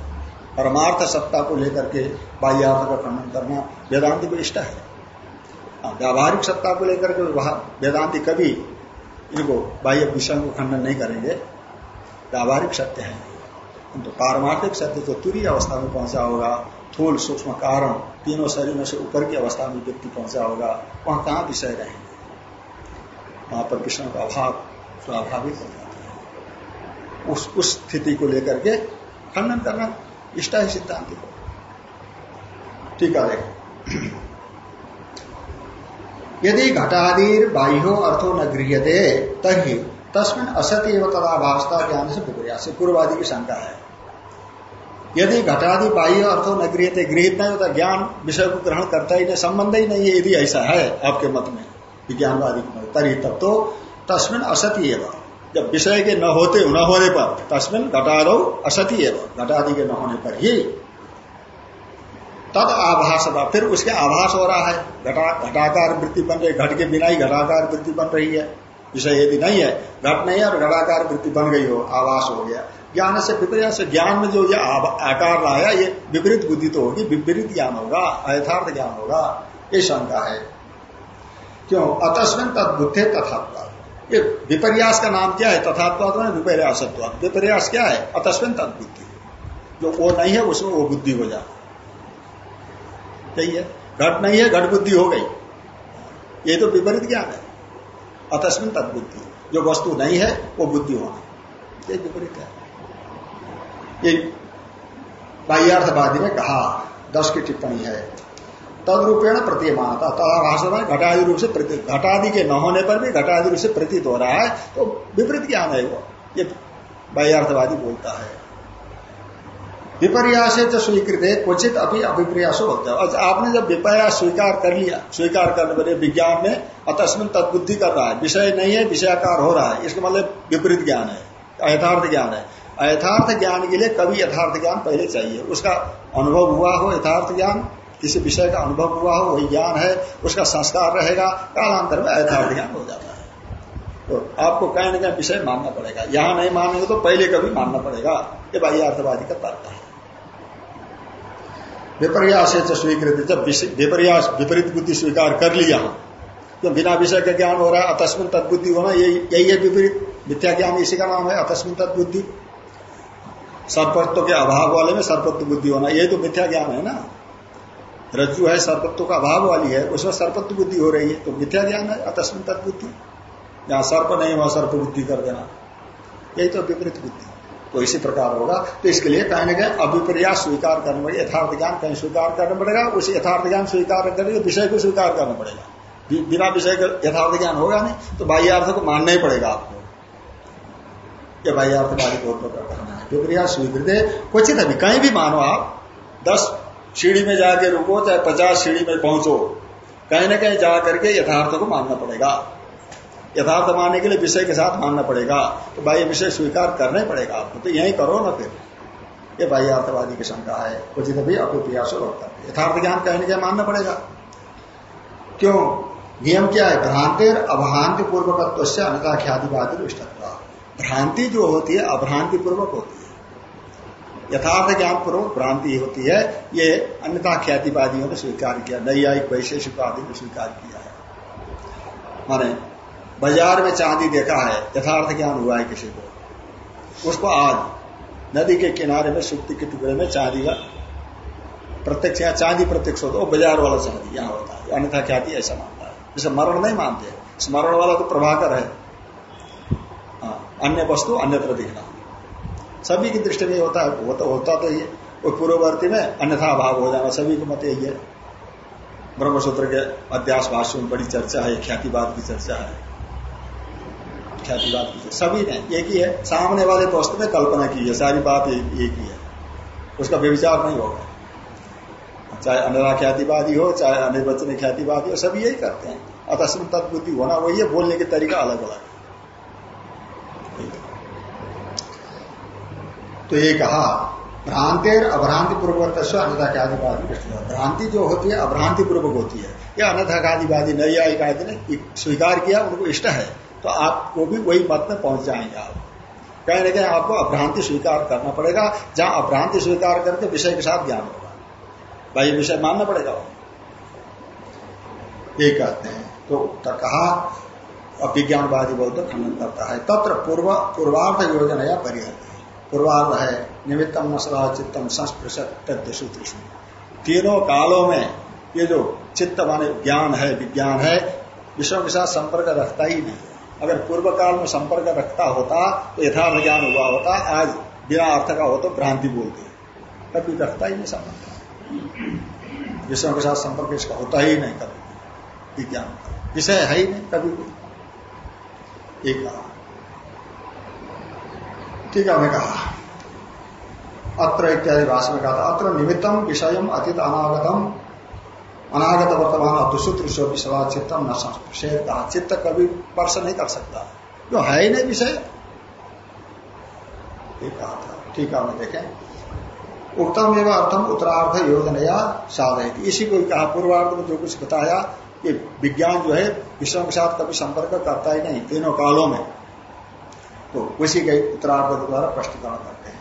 परमार्थ सत्ता को लेकर के बाह्यार्थ का खंडन करना वेदांति को इष्ट है। हाँ, व्यावहारिक सत्ता को लेकर के वेदांति कभी इनको बाह्य विषयों को खंडन नहीं करेंगे। व्यावहारिक सत्य है। तो पारमार्थिक सत्य जो तुरी अवस्था में पहुँचा होगा थूल सूक्ष्म कारण तीनों शरीरों से ऊपर की अवस्था में व्यक्ति पहुँचा होगा वहाँ कहाँ विषय रहेंगे? वहाँ पर विषयों का अभाव स्वाभाविक हो जाता है। उस उस स्थिति को लेकर के खंडन करना इष्ट है सिद्धांत को ठीक है यदि घटादीर बाह्यो अर्थो न गृहते तभी तस्मिन असत्य एवं तदाभाषता ज्ञान से विपर्या से पूर्वादि की शंका है। यदि घटादि बाह्य अर्थो न गृहते गृहित नहीं होता, ज्ञान विषय को ग्रहण करता ही नहीं, संबंध ही नहीं है, यदि ऐसा है आपके मत में, विज्ञानवादी के मत तरी तब तो तस्मिन असत्य एवं जब विषय के न होते, न होने पर तस्मिन घटादो असत्य एवं। घटादि के न होने पर ही तद आभास फिर उसके आभास हो रहा है। घटा, घटाकार वृत्ति बन रही, घट के बिना ही घटाकार वृत्ति बन रही है। विषय यदि नहीं है, घट नहीं है और घटाकार वृत्ति बन गई हो, आभास हो गया। ज्ञान से विपरीत से ज्ञान में जो ये आकार लाया, ये विपरीत बुद्धि तो होगी, विपरीत ज्ञान होगा, अयथार्थ ज्ञान होगा। ये शंका है। क्यों? अतस्विन तदबुद्धे तथात्वा ये विपर्यास का नाम क्या है? तथात्वाद में विपर्यासत्व विपर्यास क्या है? अतस्विन तदबुद्धि। जो वो नहीं है, उसमें वो बुद्धि हो जाता है। घट नहीं है, घट बुद्धि हो गई। ये तो विपरीत ज्ञान है। अतस्मिन तदबुद्धि। जो वस्तु नहीं है, वो बुद्धि होना ये विपरीत है। ये बाह्यार्थवादी ने कहा, दस की टिप्पणी है। तद रूपेण प्रतीयमानता। तथा भाषा में घटादि रूप से घटादि के न होने पर भी घटादि रूप से प्रतीत हो रहा है तो विपरीत ज्ञान है वो। ये बाह्यार्थवादी बोलता है। विपर्यास तो स्वीकृत है क्वचित अभी अभिप्रयास होता है आपने जब विपर्यास स्वीकार कर लिया, स्वीकार करने वाले विज्ञान में अतस्मिन तदबुद्धि कर रहा है। विषय नहीं है, विषयाकार हो रहा है। इसका मतलब विपरीत ज्ञान है यथार्थ ज्ञान है। अयथार्थ ज्ञान के लिए कभी यथार्थ ज्ञान पहले चाहिए। उसका अनुभव हुआ हो यथार्थ ज्ञान किसी विषय का अनुभव हुआ हो, वही ज्ञान है, उसका संस्कार रहेगा, कालांतर में यथार्थ ज्ञान हो जाता है। तो आपको कहीं ना कहीं विषय मानना पड़ेगा। यहाँ नहीं मानेंगे तो पहले कभी मानना पड़ेगा ये बाह्य अर्थवादी का तर्क है। विपर्यास से स्वीकृत, जब विपर्यास, विपरीत बुद्धि स्वीकार कर लिया हम तो बिना विषय का ज्ञान हो रहा है, अतस्मिन तत्बुद्धि होना यही यही है विपरीत। मिथ्या ज्ञान इसी का नाम है, अतस्मिन तत्बुद्धि सर्पत्व के अभाव वाले में सर्पत्व बुद्धि होना यही तो मिथ्या ज्ञान है ना। रज्जु है सर्पत्व का अभाव वाली है, उसमें सर्पत्व बुद्धि हो रही है तो मिथ्या ज्ञान है, अतस्मिन तत्बुद्धि जहाँ सर्प नहीं वहाँ सर्प बुद्धि कर देना। यही तो विपरीत बुद्धि। तो इसी प्रकार होगा। तो इसके लिए कहीं ना कहीं अभिप्रयास स्वीकार करना पड़ेगा, यथार्थ ज्ञान कहीं स्वीकार करना पड़ेगा, उस यथार्थ ज्ञान स्वीकार करने विषय को स्वीकार करना पड़ेगा। बिना विषय का यथार्थ ज्ञान होगा नहीं तो बाह्यार्थ को मानना ही पड़ेगा आपको। ये बाह्यार्थवादी को करना है। विपर्यास स्वीकृत। क्वचित अभी कहीं भी मानो आप, दस सीढ़ी में जाके रुको, चाहे पचास सीढ़ी में पहुंचो, कहीं ना कहीं जा करके यथार्थ को मानना पड़ेगा। यथार्थ मानने के लिए विषय के साथ मानना पड़ेगा। तो बाह्य विषय स्वीकार करना ही पड़ेगा आपको तो यही करो ना फिर। ये बाह्यार्थवादी की शंका है। उचित भी अप्रयास होता है। यथार्थ ज्ञान कहीं कहने के मानना पड़ेगा। क्यों? नियम क्या है? भ्रांति अभ्रांति पूर्वकत्व से अन्यथा ख्यातिवादी भ्रांति जो होती है अभ्रांति पूर्वक होती है। यथार्थ ज्ञान पूर्वक भ्रांति होती है। ये अन्यथा ख्यातिवादियों ने स्वीकार किया नैयायिक वैशेषिक आदि ने स्वीकार किया है। माने बाज़ार में चांदी देखा है यथार्थ ज्ञान हुआ है किसी को। उसको आज नदी के किनारे में सुक्ति के टुकड़े में चांदी का प्रत्यक्ष यहाँ चांदी प्रत्यक्ष होता है बाज़ार वाला चांदी यहाँ होता है। अन्यथा ख्याति ऐसा मानता है। जैसे मरण नहीं मानते स्मरण वाला तो प्रभाकर है। हाँ, अन्य वस्तु अन्यत्र दिखना। सभी की दृष्टि में होता है होता, होता तो ये वो पूर्ववर्ती में अन्यथा अभाव हो जाना सभी को मत यही है। ब्रह्मसूत्र के अध्यास भाष्य में बड़ी चर्चा है ख्यातिवाद की चर्चा है। ख्याति बात की सभी ने एक ही है। सामने वाले वस्तु में कल्पना की है सारी बात एक ही है। उसका व्यविचार नहीं होगा। चाहे अनरा ख्यातिवादी हो चाहे अनिर्वचन ख्यातिवादी हो सभी यही करते हैं। अतस्म तत्बुद्धि होना वही है बोलने के तरीका अलग अलग तो ये कहा भ्रांतिर अभ्रांति पूर्वक अन्यथा ख्यातिवादी भ्रांति जो होती है अभ्रांति पूर्वक होती है। या अन्यथा खादिवादी नई आदि ने स्वीकार किया, उनको इष्ट है। तो आपको भी वही मत में पहुँच जाएँगे आप। कहीं ना कहीं आपको अभ्रांति स्वीकार करना पड़ेगा, जहाँ अभ्रांति स्वीकार करके विषय के साथ ज्ञान होगा। भाई, विषय मानना पड़ेगा ये कहते हैं। तो कहा, अभिज्ञानवादी बहुत खंडन करता है। तत्र पूर्व, पूर्वार्थ योजना या परिहर पूर्वार्ध है। निमित्तम नशा चित्तम संस्पृशु तीनों कालों में ये जो चित्त माने ज्ञान है, विज्ञान है विषयों के साथ संपर्क रखता ही नहीं। अगर पूर्व काल में संपर्क रखता होता तो यथार्थ ज्ञान हुआ होता, आज बिना अर्थ का हो तो भ्रांति बोलते कभी रखता ही नहीं संबंध। विषयों के साथ संपर्क इसका होता ही नहीं कभी विज्ञान। विषय है ही नहीं कभी एक कहा ठीक है कहा अत्र इत्यादि भाषा में कहा था, अत्र निमित्तम विषय अतीत अनागतम। अनागत वर्तमान अतुसूत्र विषवा चित्तम न चित्त कभी स्पर्श नहीं कर सकता। जो है ही नहीं विषय। कहा था। ठीक है मैं देखें। उत्तम एवं अर्थम उत्तरार्थ योजना साधय इसी को कहा पूर्वार्थ में जो कुछ बताया, कि विज्ञान जो है विषयों के साथ कभी संपर्क करता ही नहीं, तीनों कालों में। तो उसी के उत्तरार्थ द्वारा स्पष्टीकरण करते हैं।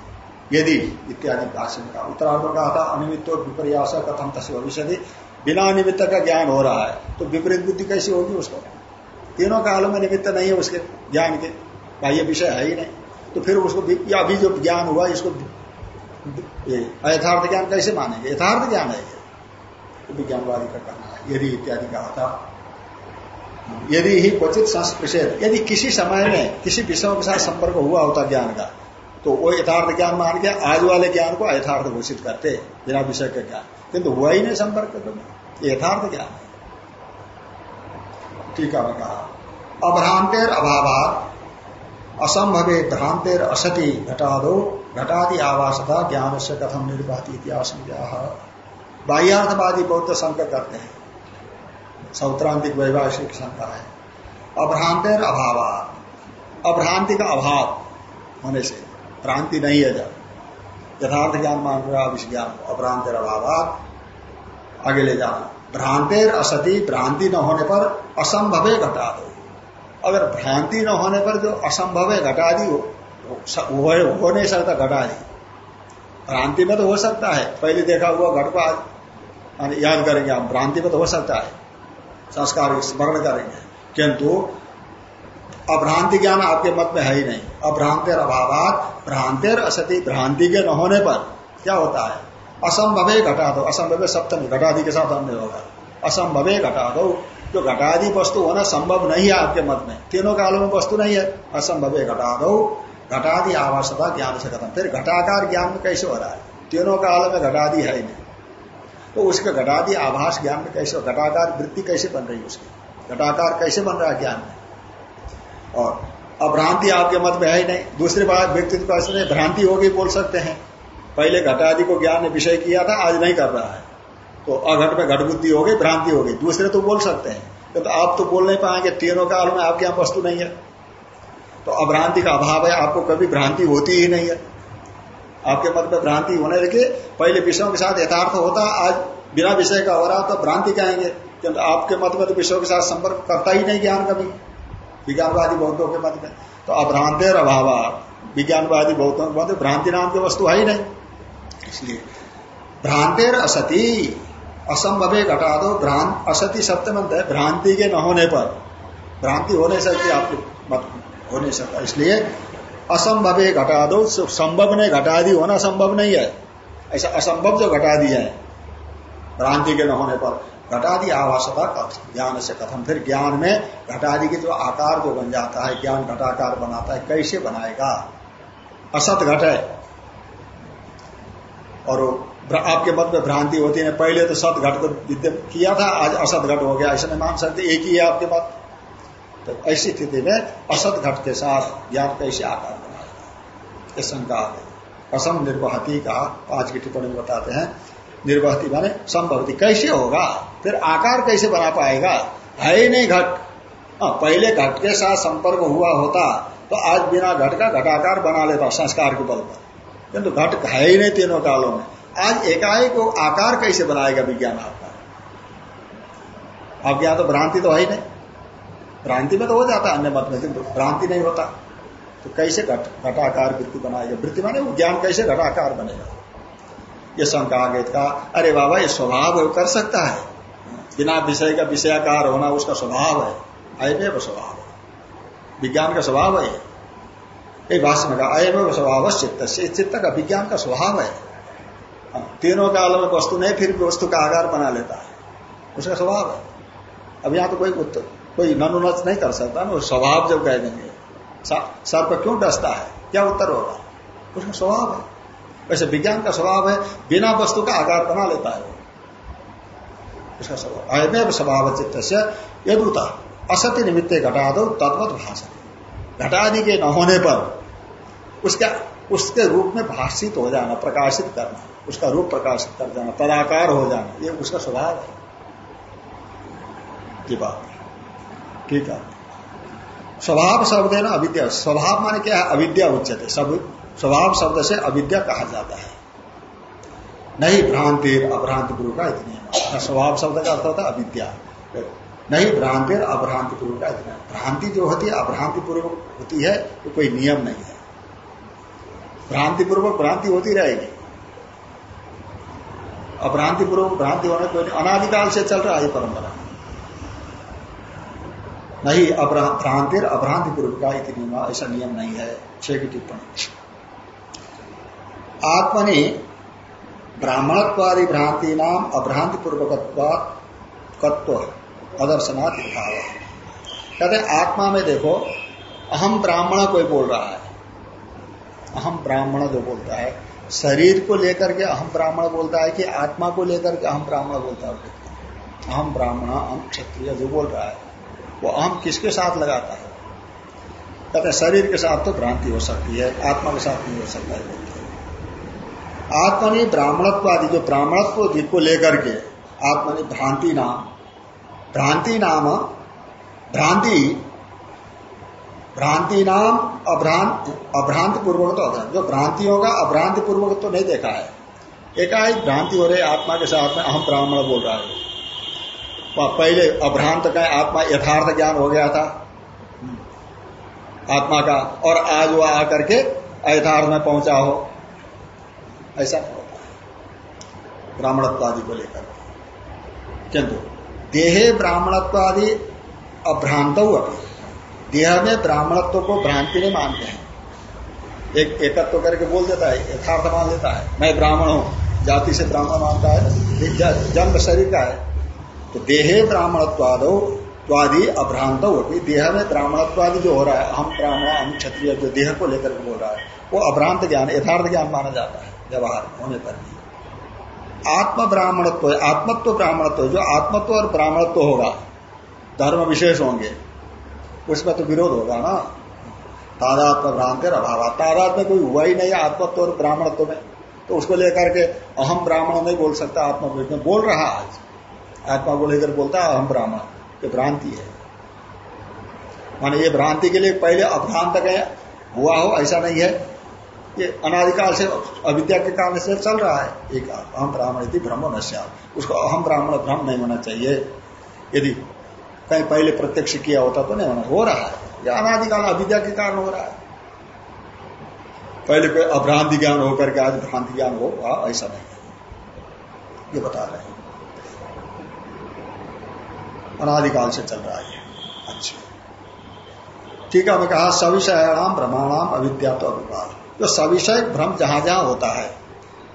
यदि इत्यादि भाषण का उत्तरार्थ कहा था, अनिमित्त विपर्यास कथम तस् भविष्य बिना निमित्त का ज्ञान हो रहा है तो विपरीत बुद्धि कैसी होगी उसको? तीनों कालों में निमित्त नहीं है उसके ज्ञान के। बाह्य विषय है ही नहीं। तो फिर उसको अभी जो ज्ञान हुआ, इसको यथार्थ ज्ञान कैसे मानेंगे? यथार्थ ज्ञान है ये। तो विज्ञानवादी का कहना है, यदि इत्यादि कहा था यदि ही क्वचित संस्पृशेद यदि किसी समय में किसी विषयों के साथ संपर्क हुआ होता ज्ञान का तो वो यथार्थ ज्ञान मान के आज वाले ज्ञान को यथार्थ घोषित करते बिना विषय के ज्ञान। किंतु हुआ ही नहीं संपर्क तो यथार्थ ज्ञान है। टीका में कहा। अभ्रांतेर अभाव असंभवे भ्रांतेर असति घटादो, घटादि आवासता ज्ञान से कथम निर्वाती इतिहास बाह्यार्थवादी बौद्ध शंका करते हैं। सौत्रांतिक वैवाहिक शंका है। अभ्रांतेर अभाव अभ्रांति का अभाव होने से भ्रांति नहीं है जब। यथार्थ ज्ञान मान रहा ज्ञान अभ्रांतेर अभाव आगे ले जाना। भ्रांतेर असति भ्रांति न होने पर असंभवे घटा दो अगर भ्रांति न होने पर जो असंभव है घटा दी हो, नहीं सकता घटा दी भ्रांति में तो हो सकता है। पहले देखा हुआ घट को आज याद करेंगे हम भ्रांति में तो हो सकता है। संस्कार स्मरण करेंगे। किंतु, अभ्रांति ज्ञान आपके मत में है ही नहीं। अभ्रांतिर अभाव भ्रांतिर असति, भ्रांति के न होने पर क्या होता है? असंभव घटा दो असंभव सप्तमी, घटादि के साथ अन्य होगा। असंभव घटा दो जो घटादि वस्तु होना संभव नहीं है आपके मत में, तीनों कालों में वस्तु नहीं है। असंभव घटा दो घटादि आवासता ज्ञान से खत्म। फिर घटाकार ज्ञान में कैसे हो रहा है? तीनों काल में घटादि है ही नहीं। तो उसके घटादि आभास ज्ञान में कैसे घटाकार वृत्ति कैसे बन रही है उसकी? घटाकार कैसे बन रहा है ज्ञान में? और अभ्रांति आपके मत में है ही नहीं। दूसरी बात व्यक्तित्व भ्रांति होगी बोल सकते हैं। पहले घटादि को ज्ञान ने विषय किया था, आज नहीं कर रहा है। तो अघट में घट बुद्धि हो गई भ्रांति हो गई दूसरे तो बोल सकते हैं। तो आप तो बोल नहीं पाएँगे, तीनों काल में आपके यहाँ वस्तु नहीं है। तो अभ्रांति का अभाव है, आपको कभी भ्रांति होती ही नहीं है। आपके मत में भ्रांति होने लगे। पहले विषयों के साथ यथार्थ होता, आज बिना विषय का हो रहा तो भ्रांति कहेंगे क्योंकि आपके मत में तो विषयों के साथ संपर्क करता ही नहीं ज्ञान कभी। विज्ञानवादी बौद्धों के मत में। तो अभ्रांतिर अभाव। विज्ञानवादी बौद्धों के मत भ्रांति नाम की वस्तु है ही नहीं। इसलिए भ्रांतेर असति, असंभवे घटा दो भ्रांत असति सप्तमंत है, भ्रांति के न होने पर। भ्रांति हो नहीं सकती आपके मत हो नहीं सकता इसलिए असंभवे घटा दो संभव नहीं, घटा दी होना संभव नहीं है। ऐसा असंभव जो घटा दिया है भ्रांति के न होने पर घटादि आवासता ज्ञान से कथम फिर ज्ञान में घटादि की जो आकार जो बन जाता है, ज्ञान घटाकार बनाता है, कैसे बनाएगा? असत घट है। और आपके मत में भ्रांति होती है, पहले तो सत घट को किया था, आज असत घट हो गया। ऐसा नहीं मान सकते एक ही है आपके मत। तो ऐसी स्थिति में असत घट के साथ ज्ञान कैसे आकार बनाएगा शंका असम निर्वहती का पाँच की टिप्पणी में बताते हैं। निर्वहती माने संभवती। कैसे होगा? फिर आकार कैसे बना पाएगा? है ही नहीं घट। हाँ, पहले घट के साथ संपर्क हुआ होता तो आज बिना घट का घटाकार बना लेता संस्कार के बल पर। किंतु घट है ही नहीं तीनों कालों में। आज एकाएक को आकार कैसे बनाएगा विज्ञान आपका? आपके यहाँ तो भ्रांति तो है ही नहीं। भ्रांति में तो हो जाता है अन्य मत में किंतु भ्रांति नहीं होता। तो कैसे घट घटाकार वृत्ति बनाएगा? वृत्ति माने ज्ञान कैसे घटाकार बनेगा? ये शंका आगे का अरे बाबा ये स्वभाव कर सकता है। बिना विषय का विषयाकार होना उसका स्वभाव है। अयमेव स्वभाव विज्ञान का स्वभाव है एक भाषण कहा अयम स्वभाव चित्त से चित्त का विज्ञान का स्वभाव है। हाँ, तीनों काल में वस्तु नहीं फिर भी वस्तु का आकार बना लेता है। उसका स्वभाव है। अब यहाँ तो कोई उत्तर कोई ननुनच नहीं कर सकता ना स्वभाव जब कह देंगे सर्प क्यों डसता है? क्या उत्तर होगा? उसका स्वभाव है। वैसे विज्ञान का स्वभाव है, बिना वस्तु का आकार बना लेता है उसका स्वभाव, अयमेव स्वभाव चित्त से यदुता असत्य निमित्त घटा दो तद्वत भाषण घटादि के न होने पर उसका, उसके रूप में भाषित हो जाना, प्रकाशित करना, उसका रूप प्रकाशित कर जाना, तदाकार हो जाना, ये उसका स्वभाव है। ये बात ठीक है। स्वभाव शब्द है ना, अविद्या। स्वभाव माने क्या है? अविद्या उच्चते। स्वभाव शब्द से अविद्या कहा जाता है। नहीं भ्रांति अपभ्रांति पूर्व का इतनी स्वभाव शब्द का अर्थ होता है अविद्या। नहीं भ्रांति अपभ्रांति पूर्व का इतना भ्रांति जो होती है, अभ्रांति पूर्वक होती है तो कोई नियम नहीं है। भ्रांति पूर्वक भ्रांति होती रहेगी। अभ्रांति पूर्वक भ्रांति होने कोई अनादिकाल से चल रहा है परंपरा। नहीं भ्रांति अभ्रांति पूर्व का नियम, ऐसा नियम नहीं है। छह की टिप्पणी। आत्मनि ब्राह्मणत्वादि भ्रांति नाम अभ्रांति पूर्वकत्व अदर्शनाथ भाव कहते आत्मा में देखो अहम ब्राह्मण कोई बोल रहा है। अहम ब्राह्मण जो बोलता है, शरीर को लेकर के अहम ब्राह्मण बोलता है कि आत्मा को लेकर के अहम ब्राह्मण बोलता है? अहम ब्राह्मण अहम क्षत्रिय जो बोल रहा है। वो अहम किसके साथ लगाता है? कहते शरीर के साथ तो भ्रांति हो सकती है, आत्मा के साथ नहीं हो सकता है। आत्मनि ब्राह्मणत्व आदि जो ब्राह्मणत्व जिसको लेकर के आत्मनि भ्रांति नाम भ्रांति नाम, भ्रांति भ्रांति नाम अभ्रांत अभ्रांति पूर्वक तो अभ्रांत, जो भ्रांति होगा अभ्रांति पूर्वक तो नहीं देखा है। एकाएक भ्रांति हो रही आत्मा के साथ में अहम ब्राह्मण बोल रहा है। पहले अभ्रांत का आत्मा यथार्थ ज्ञान हो गया था। आत्मा का, और आज वो आकर के अयथार्थ में पहुँचा हो। ऐसा होता है। को लेकर। किंतु देहे ब्राह्मणत्वादि अभ्रांत देह में ब्राह्मणत्व को भ्रांति नहीं मानते हैं। एक एकत्व करके बोल देता है, यथार्थ मान लेता है, मैं ब्राह्मण हूँ, जाति से ब्राह्मण मानता है जन्म शरीर का है तो देहे ब्राह्मणत्वादो त्वादि अभ्रांत होती देह में ब्राह्मणत्वादि जो हो रहा है हम ब्राह्मण हम क्षत्रिय, जो देह को लेकर बोल रहा है, वो अभ्रांत ज्ञान, यथार्थ ज्ञान माना जाता है, व्यवहार होने पर भी। आत्म ब्राह्मणत्व, आत्मत्व ब्राह्मणत्व, जो आत्मत्व और ब्राह्मणत्व होगा, धर्म विशेष होंगे, उसमें तो विरोध होगा ना। तादात्म भ्रांति अभाव तादात में कोई हुआ ही नहीं आत्मत्व और ब्राह्मणत्व में। तो उसको लेकर के अहम ब्राह्मण नहीं बोल सकता आत्मा बोल रहा आज आत्मा को लेकर बोलता है अहम ब्राह्मण। ये भ्रांति है। माने ये भ्रांति के लिए पहले अभ्रांत गए, हुआ हो, ऐसा नहीं है। ये अनादिकाल से, अविद्या के कारण से चल रहा है। एक अहम ब्राह्मण यदि ब्रह्म नश्या उसको अहम ब्राह्मण भ्रम नहीं होना चाहिए। यदि कहीं पहले प्रत्यक्ष किया होता तो नहीं होना। हो रहा है। यह अनादिकाल, अविद्या के कारण हो रहा है। पहले कोई अभ्रांति ज्ञान होकर के आज भ्रांति ज्ञान हो ऐसा नहीं ये बता रहे हैं। अनादिकाल से चल रहा है। अच्छा। ठीक है कहा सविषयाणाम भ्रमाणाम अविद्या तो अभिभाव जो सविषय भ्रम जहाँ जहाँ होता है,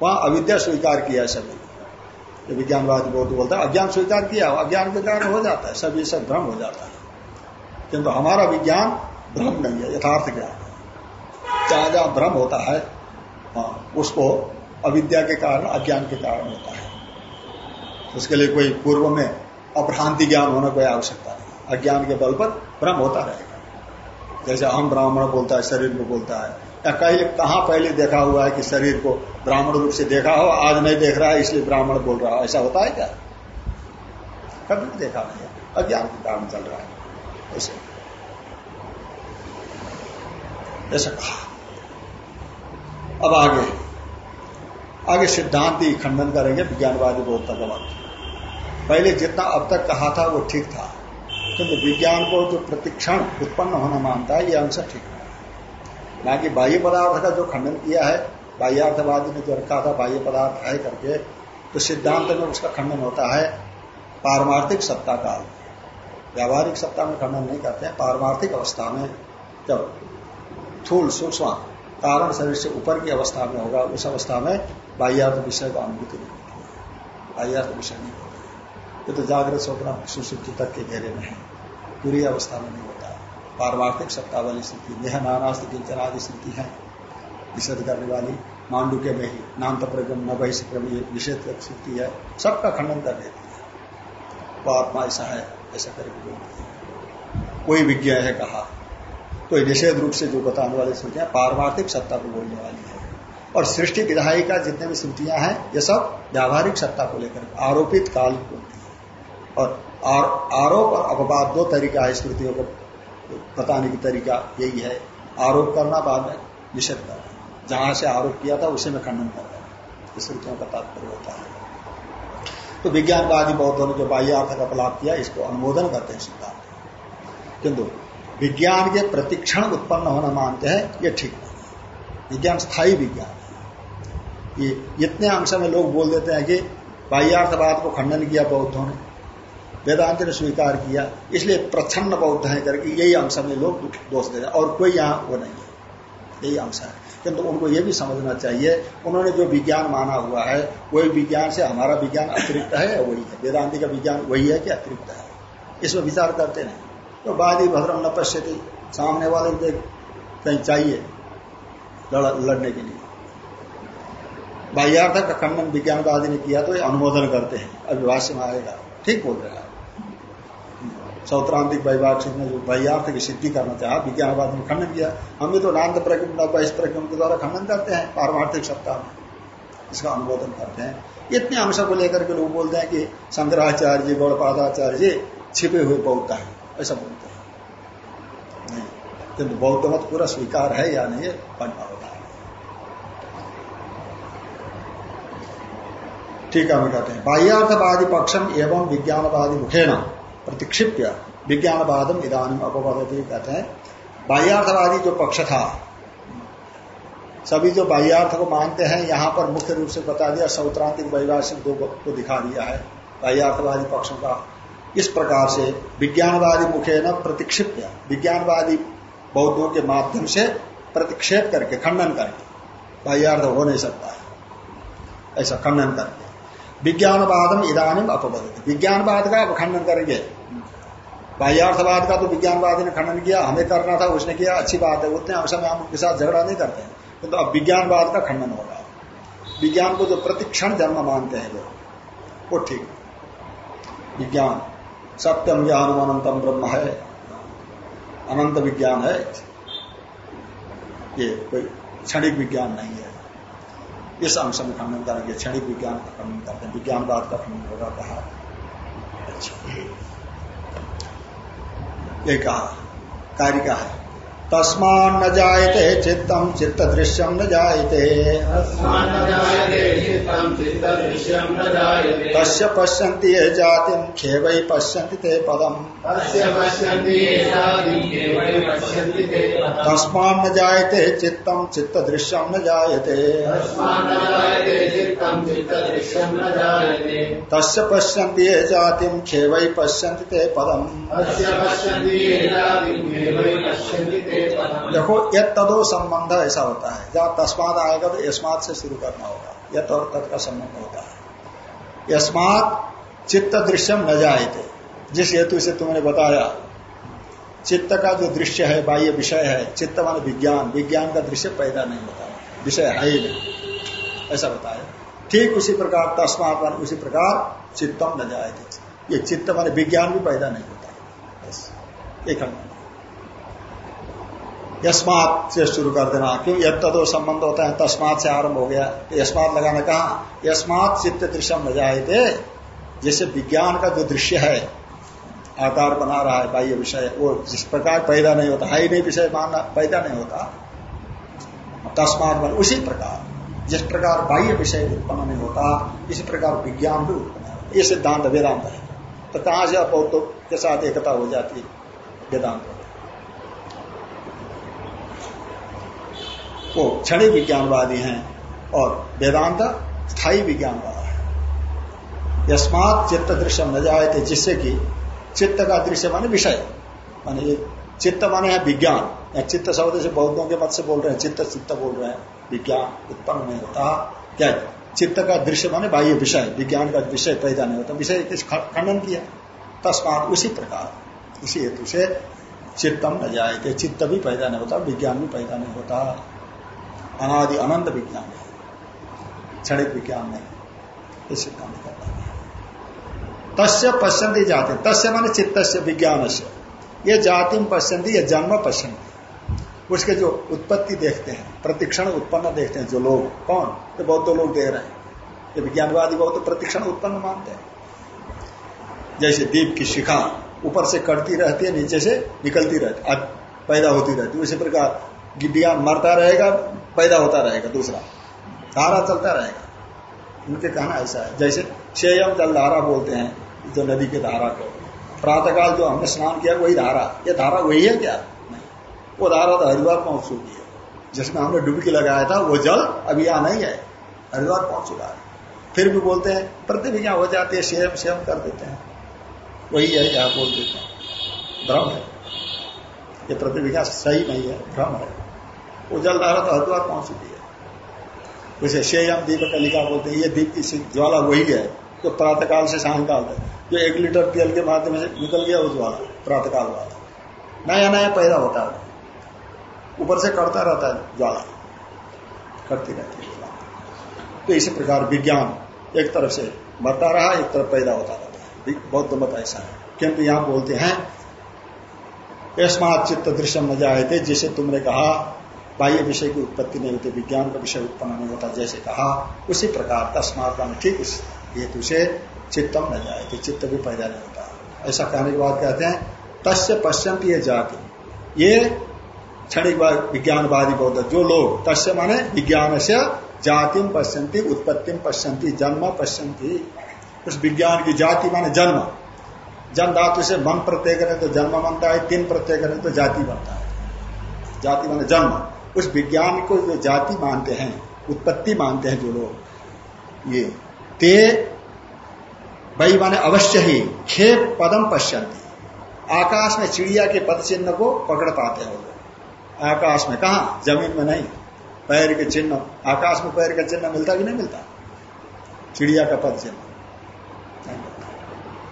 वहाँ अविद्या स्वीकार किया है सभी जो विज्ञानवाद बहुत बोलता है, अज्ञान स्वीकार किया, अज्ञान के कारण हो जाता है, सभी से भ्रम हो जाता है। किंतु हमारा विज्ञान भ्रम नहीं है, यथार्थ ज्ञान है। जहाँ जहाँ भ्रम होता है हाँ उसको अविद्या के कारण, अज्ञान के कारण होता है। उसके लिए कोई पूर्व में अभ्रांति ज्ञान होना कोई आवश्यकता नहीं। अज्ञान के बल पर भ्रम होता रहेगा। जैसे हम ब्राह्मण बोलता है, शरीर को बोलता है। या कहीं कहा पहले देखा हुआ है कि शरीर को ब्राह्मण रूप से देखा हो, आज नहीं देख रहा है, इसलिए ब्राह्मण बोल रहा है। ऐसा होता है क्या? कभी देखा नहीं है। अज्ञान के कारण चल रहा है। ऐसे। ऐसा कहा। अब आगे। आगे सिद्धांति खंडन करेंगे, विज्ञानवादी बोलता का पहले जितना अब तक कहा था, वो ठीक था। किंतु तो विज्ञान को जो प्रतिक्षण उत्पन्न होना मानता है, ये अंश ठीक है। ना कि बाह्य पदार्थ का जो खंडन किया है, बाह्यार्थवादी ने जो रखा था, बाह्य पदार्थ है करके तो सिद्धांत में उसका खंडन होता है पारमार्थिक सत्ता का। व्यावहारिक सत्ता में खंडन नहीं करते हैं, पारमार्थिक अवस्था में जब थूल, सूक्ष्म कारण शरीर से ऊपर की अवस्था में होगा, उस अवस्था में बाह्यार्थ विषय का अनुभूति नहीं होती है। बाह्यार्थ विषय नहीं होता। ये तो जागृत स्वप्न सुसुप्ति तक के घेरे में है। पूरी अवस्था में नहीं होता। पारमार्थिक सत्ता वाली स्थिति, नेह नानास्त किंचन आदि स्थिति है। निषेध करने वाली मांडुके में ही नाम प्रगम न बहिष्क्रम ये निषेध स्थिति है। सबका खंडन कर देती है। वो आत्मा ऐसा है, ऐसा करके बोलती है। कोई विज्ञा है कहा? तो निषेध रूप से जो बताने वाली स्थितियाँ पारमार्थिक सत्ता को बोलने वाली है। और सृष्टि विधायी का जितने भी स्मृतियाँ हैं, ये सब व्यावहारिक सत्ता को लेकर आरोपित काल बोलती है। और आरोप और अपवाद, दो तरीका है स्मृतियों को बताने की तरीका यही है। आरोप करना बाद में निषेध करना। जहाँ से आरोप किया था, उसे में खंडन करना। स्मृतियों का तात्पर्य होता है। तो विज्ञानवादी बौद्धों ने जो बाह्य अर्थ का अपलाप किया, इसको अनुमोदन करते हैं सिद्धांत। किंतु विज्ञान के प्रतिक्षण उत्पन्न होना मानते हैं, ये ठीक नहीं विज्ञान स्थायी विज्ञान है। ये इतने अंश में लोग बोल देते हैं कि बाह्यार्थवाद को खंडन किया बौद्धों ने। वेदांत ने स्वीकार किया, इसलिए प्रच्छन्न बौद्ध है करके यही अंश में लोग दोष हैं, और कोई यहाँ वो नहीं है। यही अंश है। किंतु उनको ये भी समझना चाहिए, उन्होंने जो विज्ञान माना हुआ है, वही विज्ञान से हमारा विज्ञान अतिरिक्त है या वही है? वेदांति का विज्ञान वही है कि अतिरिक्त है? इसमें विचार करते नहीं। तो बादी भद्रम न पश्यति, सामने वाले देख कहीं चाहिए लड़ने के लिए। बाह्यार्थ का खंडन विज्ञानवादी ने किया तो ये अनुमोदन करते हैं, अभिभाष्य में आएगा। ठीक बोल रहे हैं सौत्रांतिक वैवाक्षिक ने जो बाह्यार्थ की सिद्धि करना चाहा विज्ञानवाद ने खंडन किया। हम भी तो नान्त प्रज्ञ नवैश प्रज्ञ के द्वारा खंडन करते हैं, पारमार्थिक सत्ता में। इसका अनुमोदन करते हैं। इतने अंश को लेकर के लोग बोलते हैं कि शंकराचार्य जी गौड़पादाचार्य जी छिपे हुए बौद्ध है, ऐसा बोलते हैं। किंतु बौद्ध मत पूरा स्वीकार है या नहीं बनना होता है। ठीक है, हम कहते हैं। बाह्यार्थवादी पक्षम एवं विज्ञानवादी मुखेन। प्रतिक्षिप्य विज्ञानवादम इधानी अपवादी कहते हैं, बाह्यार्थवादी जो पक्ष था, सभी जो बाह्यार्थ को मानते हैं, यहाँ पर मुख्य रूप से बता दिया, सौत्रांतिक वैवासिक दो को दिखा दिया है, बाह्यार्थवादी पक्षों का। इस प्रकार से विज्ञानवादी मुखे न प्रतिक्षिप्य, विज्ञानवादी बौद्धों के माध्यम से प्रतिक्षेप करके खंडन करके, बाह्यार्थ हो नहीं सकता है। ऐसा खंडन करके। विज्ञानवादम इधानी अपबद विज्ञानवाद का खंडन करेंगे। बाह्यार्थवाद का तो विज्ञानवादी ने खंडन किया, हमें करना था, उसने किया, अच्छी बात है, उतने अवसर में हम उनके साथ झगड़ा नहीं करते हैं। तो अब विज्ञानवाद का खंडन होगा विज्ञान को जो प्रतिक्षण जन्म मानते हैं लोग, वो ठीक विज्ञान सत्यम ज्ञान अनंतम ब्रह्म है। अनंत विज्ञान है। ये कोई क्षणिक विज्ञान नहीं है। इस अंश में खंडन करेंगे क्षणिक विज्ञान का खंडन करते हैं विज्ञानवाद का खंडन होगा, कहा। अच्छा। ये कहा, कार्य का है? तस्मान न जायते चित्तम चित्त दृश्यम न जायते। तस्य पश्यन्ति ये जाति खेवै पश्यन्ति ते पदम। तस्मान न जायते चित्तम चित्त दृश्यम न जायते। तस्य पश्यन्ति ये जाति खेवै पश्यन्ति ते पदम। देखो यद तदो संबंध ऐसा होता है। जहाँ तस्मात आएगा तो यस्मात से शुरू करना होगा। यद और तद का संबंध होता है। यस्मात चित्त दृश्यम न जाए थे जिस हेतु से तुमने बताया, चित्त का जो दृश्य है, बाह्य विषय है, चित्त मान विज्ञान। विज्ञान का दृश्य पैदा नहीं होता। विषय है ही नहीं। ऐसा बताया। ठीक उसी प्रकार तस्मात मान उसी प्रकार चित्तम न जाए थे ये चित्त मान विज्ञान भी पैदा नहीं होता। बस, एक यस्मात से शुरू कर देना। क्यों? यद तो संबंध होता है, तस्मात से आरंभ हो गया। तो यस्मात लगाना कहा? यस्मात चित्त दृश्य न जाए थे जैसे विज्ञान का जो दृश्य है, आकार बना रहा है, बाह्य विषय, वो जिस प्रकार पैदा नहीं होता, हाई नहीं विषय मानना, पैदा नहीं होता। तस्मात बन, उसी प्रकार। जिस प्रकार बाह्य विषय उत्पन्न नहीं होता, इसी प्रकार विज्ञान भी उत्पन्न ये सिद्धांत वेदांत है। तो कहाँ से अब के साथ एकता हो जाती है वेदांत। वो क्षण विज्ञानवादी हैं और वेदांत स्थायी विज्ञान वाला है। यस्मात चित्त दृश्य न जाए थे जिससे कि चित्त का दृश्य माने विषय। माने ये चित्त माने है विज्ञान। या चित्त शब्द से बौद्धों के मत से बोल रहे हैं, चित्त चित्त बोल रहे हैं। विज्ञान उत्पन्न नहीं होता। क्या चित्त का दृश्य माने बाह्य विषय, विज्ञान का विषय पैदा नहीं होता। विषय खंडन किया। तस्मात उसी प्रकार। इसी हेतु से चित्तम न जाए चित्त भी पैदा नहीं होता, विज्ञान भी पैदा नहीं होता। अनादि अनंत विज्ञान है। क्षणिक विज्ञान नहीं। इस सिद्धांत करता है। तस्य पश्यंती जाते। तस्य माने चित्त विज्ञान से ये जाति पश्यंती ये जन्म पश्यंती उसके जो उत्पत्ति देखते हैं, प्रतिक्षण उत्पन्न देखते हैं, जो लोग, कौन? तो बौद्ध लोग देख रहे हैं। ये विज्ञानवादी बहुत प्रतिक्षण उत्पन्न मानते हैं। जैसे दीप की शिखा ऊपर से कटती रहती है, नीचे से निकलती रहती पैदा होती रहती है। उसी प्रकार विज्ञान मरता रहेगा, पैदा होता रहेगा, दूसरा। धारा चलता रहेगा। उनके कहना ऐसा है। जैसे शेयम जल धारा बोलते हैं, जो नदी की धारा को। प्रातःकाल जो हमने स्नान किया, वही धारा। ये धारा वही है क्या? नहीं। वो धारा तो हरिद्वार पहुँच चुकी है। जिसमें हमने डुबकी लगाया था, वो जल अभी यहाँ नहीं है। हरिद्वार पहुँच चुका है। फिर भी बोलते हैं प्रतिभिज्ञा हो जाती है शेम शेम कर देते हैं। वही है क्या बोल देते हैं। भ्रम है। ये प्रतिभिज्ञा सही नहीं है, भ्रम है। वो जल तो हरिद्वार पहुँच चुकी है? वैसे शेयम दीप का लिखा बोलते हैं। ये दीप की ज्वाला वही है जो प्रातःकाल से सायकाल तक। जो एक लीटर तेल के माध्यम से निकल गया उस वाला प्रातकाल वाला। नया नया पैदा होता है। ऊपर से करता रहता है ज्वाला। करती रहती है तो इसी प्रकार विज्ञान एक तरफ़ से मरता रहा, एक तरफ़ पैदा होता रहता है। बौद्ध मत ऐसा है। किंतु यहाँ बोलते हैं अस्मात चित्त दृश्य न जाए थे जिसे तुमने कहा बाह्य विषय की उत्पत्ति नहीं होती, विज्ञान का विषय उत्पन्न नहीं होता, जैसे कहा, उसी प्रकार तस्मात का ठीक इस हेतु से चित्तम न जाए चित्त भी पैदा नहीं होता। ऐसा कहने के बाद कहते हैं, तस्य पश्यंत ये जाति। ये क्षणिक विज्ञानवादी बौद्ध, जो लोग, तस्य माने विज्ञान से जातिम पश्यंती उत्पत्ति पश्यंती जन्म पश्यंती उस विज्ञान की जाति माने जन्म। जन धातु से मन प्रत्यय करें तो जन्म बनता है, तीन प्रत्यय करें तो जाति बनता है। जाति माने जन्म। उस विज्ञान को जो जाति मानते हैं, उत्पत्ति मानते हैं जो लोग, ये, ते वही माने अवश्य ही खे पदम पश्यंती आकाश में चिड़िया के पद चिन्ह को पकड़ पाते हैं वो आकाश में कहा? ज़मीन में नहीं। पैर के चिन्ह, आकाश में पैर का चिन्ह मिलता कि नहीं मिलता? चिड़िया का पद चिन्ह।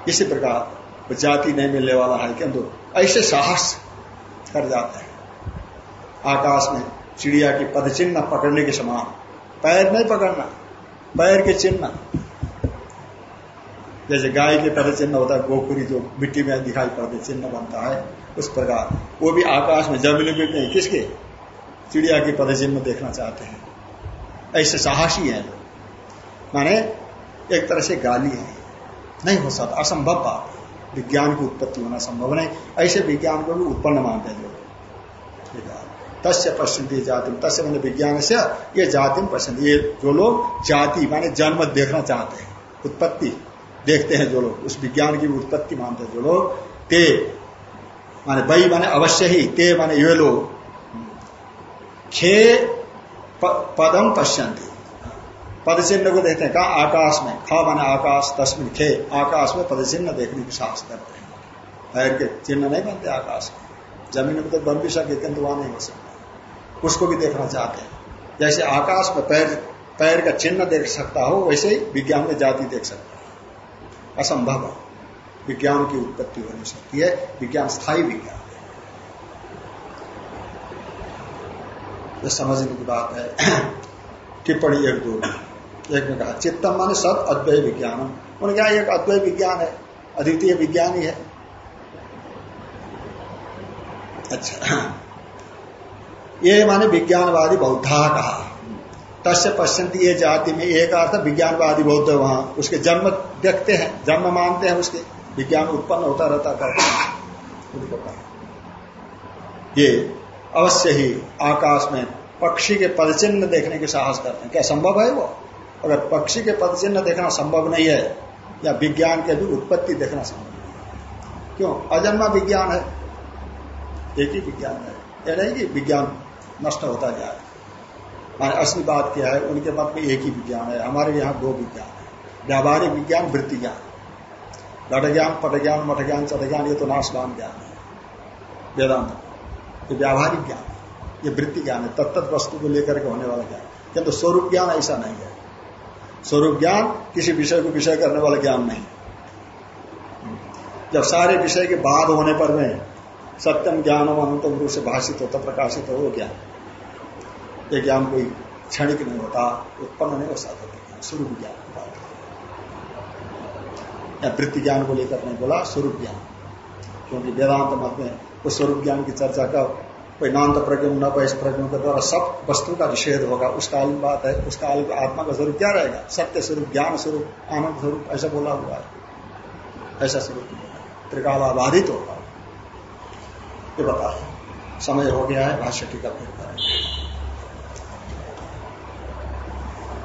इसी प्रकार, जाति नहीं मिलने वाला है, किंतु ऐसे साहस कर जाते हैं। आकाश में चिड़िया की पद चिन्ह पकड़ने के समान। पैर नहीं पकड़ना, पैर के चिन्ह। जैसे गाय के पद चिन्ह होता है गोखुरी जो मिट्टी में दिखाई पड़ते चिन्ह बनता है, उस प्रकार। वो भी आकाश में ज़मीन में नहीं, किसके? चिड़िया के पद चिन्ह देखना चाहते हैं। ऐसे साहसी है माने, एक तरह से गाली है। नहीं हो सकता, असंभव बात विज्ञान की उत्पत्ति होना संभव नहीं। ऐसे विज्ञान को भी उत्पन्न मानते हैं तस्य पश्चिंती जाति, तस्य मैंने विज्ञान से ये जाति पसंद ये जो लोग जाति, माने जन्म देखना चाहते हैं, उत्पत्ति देखते हैं जो लोग, उस विज्ञान की उत्पत्ति मानते हैं जो लोग। ते, माने बई माने अवश्य ही, ते, माने ये लोग, खे पदम पश्यंती पद चिन्ह को देखते हैं, कहा? आकाश में। ख, माने आकाश, तस्मिन खे, आकाश में पद चिन्ह देखने की साहस करते हैं। पैर के चिन्ह नहीं बनते आकाश में। ज़मीन में तो बन भी सके किंतु वहाँ नहीं हो सकता। उसको भी देखना चाहते हैं। जैसे आकाश में पैर पैर का चिन्ह देख सकता हो, वैसे ही विज्ञान में जाति देख सकता है। असंभव विज्ञान की उत्पत्ति हो नहीं सकती है। विज्ञान स्थायी विज्ञान ये समझने की बात है। टिप्पणी एक दो। एक ने कहा, चित्तम माने सत अद्वैय विज्ञान। उन्होंने कहा, एक अद्वैय विज्ञान है। अद्वितीय विज्ञान ही है। अच्छा। ये माने विज्ञानवादी बौद्धा कहा तस्य पश्चंती ये जाति में एक अर्थ विज्ञानवादी बौद्ध वहाँ, उसके जन्म देखते हैं, जन्म मानते हैं उसके। विज्ञान उत्पन्न होता रहता था ये अवश्य ही आकाश में पक्षी के पदचिन्ह देखने के साहस करते हैं। क्या संभव है वो? अगर पक्षी के पदचिन्ह देखना संभव नहीं है, या विज्ञान के भी उत्पत्ति देखना संभव नहीं है। क्यों? अजन्मा विज्ञान है। एक ही विज्ञान है। यह नहीं कि विज्ञान नष्ट होता जाए मैंने असली बात क्या है, उनके मत में एक ही विज्ञान है, हमारे यहाँ दो विज्ञान है। व्यावहारिक विज्ञान वृत्ति ज्ञान घट ज्ञान पट ज्ञान मठ ज्ञान चट ज्ञान ये तो नाशवान ज्ञान है। वेदांत। ये व्यावहारिक ज्ञान है। ये वृत्ति ज्ञान है। तत्त वस्तु को लेकर के होने वाला ज्ञान किंतु स्वरूप ज्ञान ऐसा नहीं है। स्वरूप ज्ञान किसी विषय को विषय करने वाला ज्ञान नहीं जब सारे विषय के बाद होने पर में सत्यम ज्ञान अनंतम रूप से भाषित होता, प्रकाशित हो, वो ज्ञान ये ज्ञान कोई क्षणिक नहीं होता उत्पन्न नहीं हो सकता स्वरूप ज्ञान या वृत्ति ज्ञान को लेकर नहीं बोला स्वरूप ज्ञान क्योंकि वेदांत मत में उस स्वरूप ज्ञान की चर्चा का कोई नान्त प्रज्ञ न वैश प्रज्ञ के द्वारा सब वस्तु का निषेध होगा, उस कालीन बात है, उस काल आत्मा का स्वरूप क्या रहेगा? सत्य स्वरूप, ज्ञान स्वरूप, आनंद स्वरूप, ऐसा बोला हुआ है। ऐसा स्वरूप त्रिकाल आधारित होगा। ये बता समय हो गया है, भाष्य टीका फिर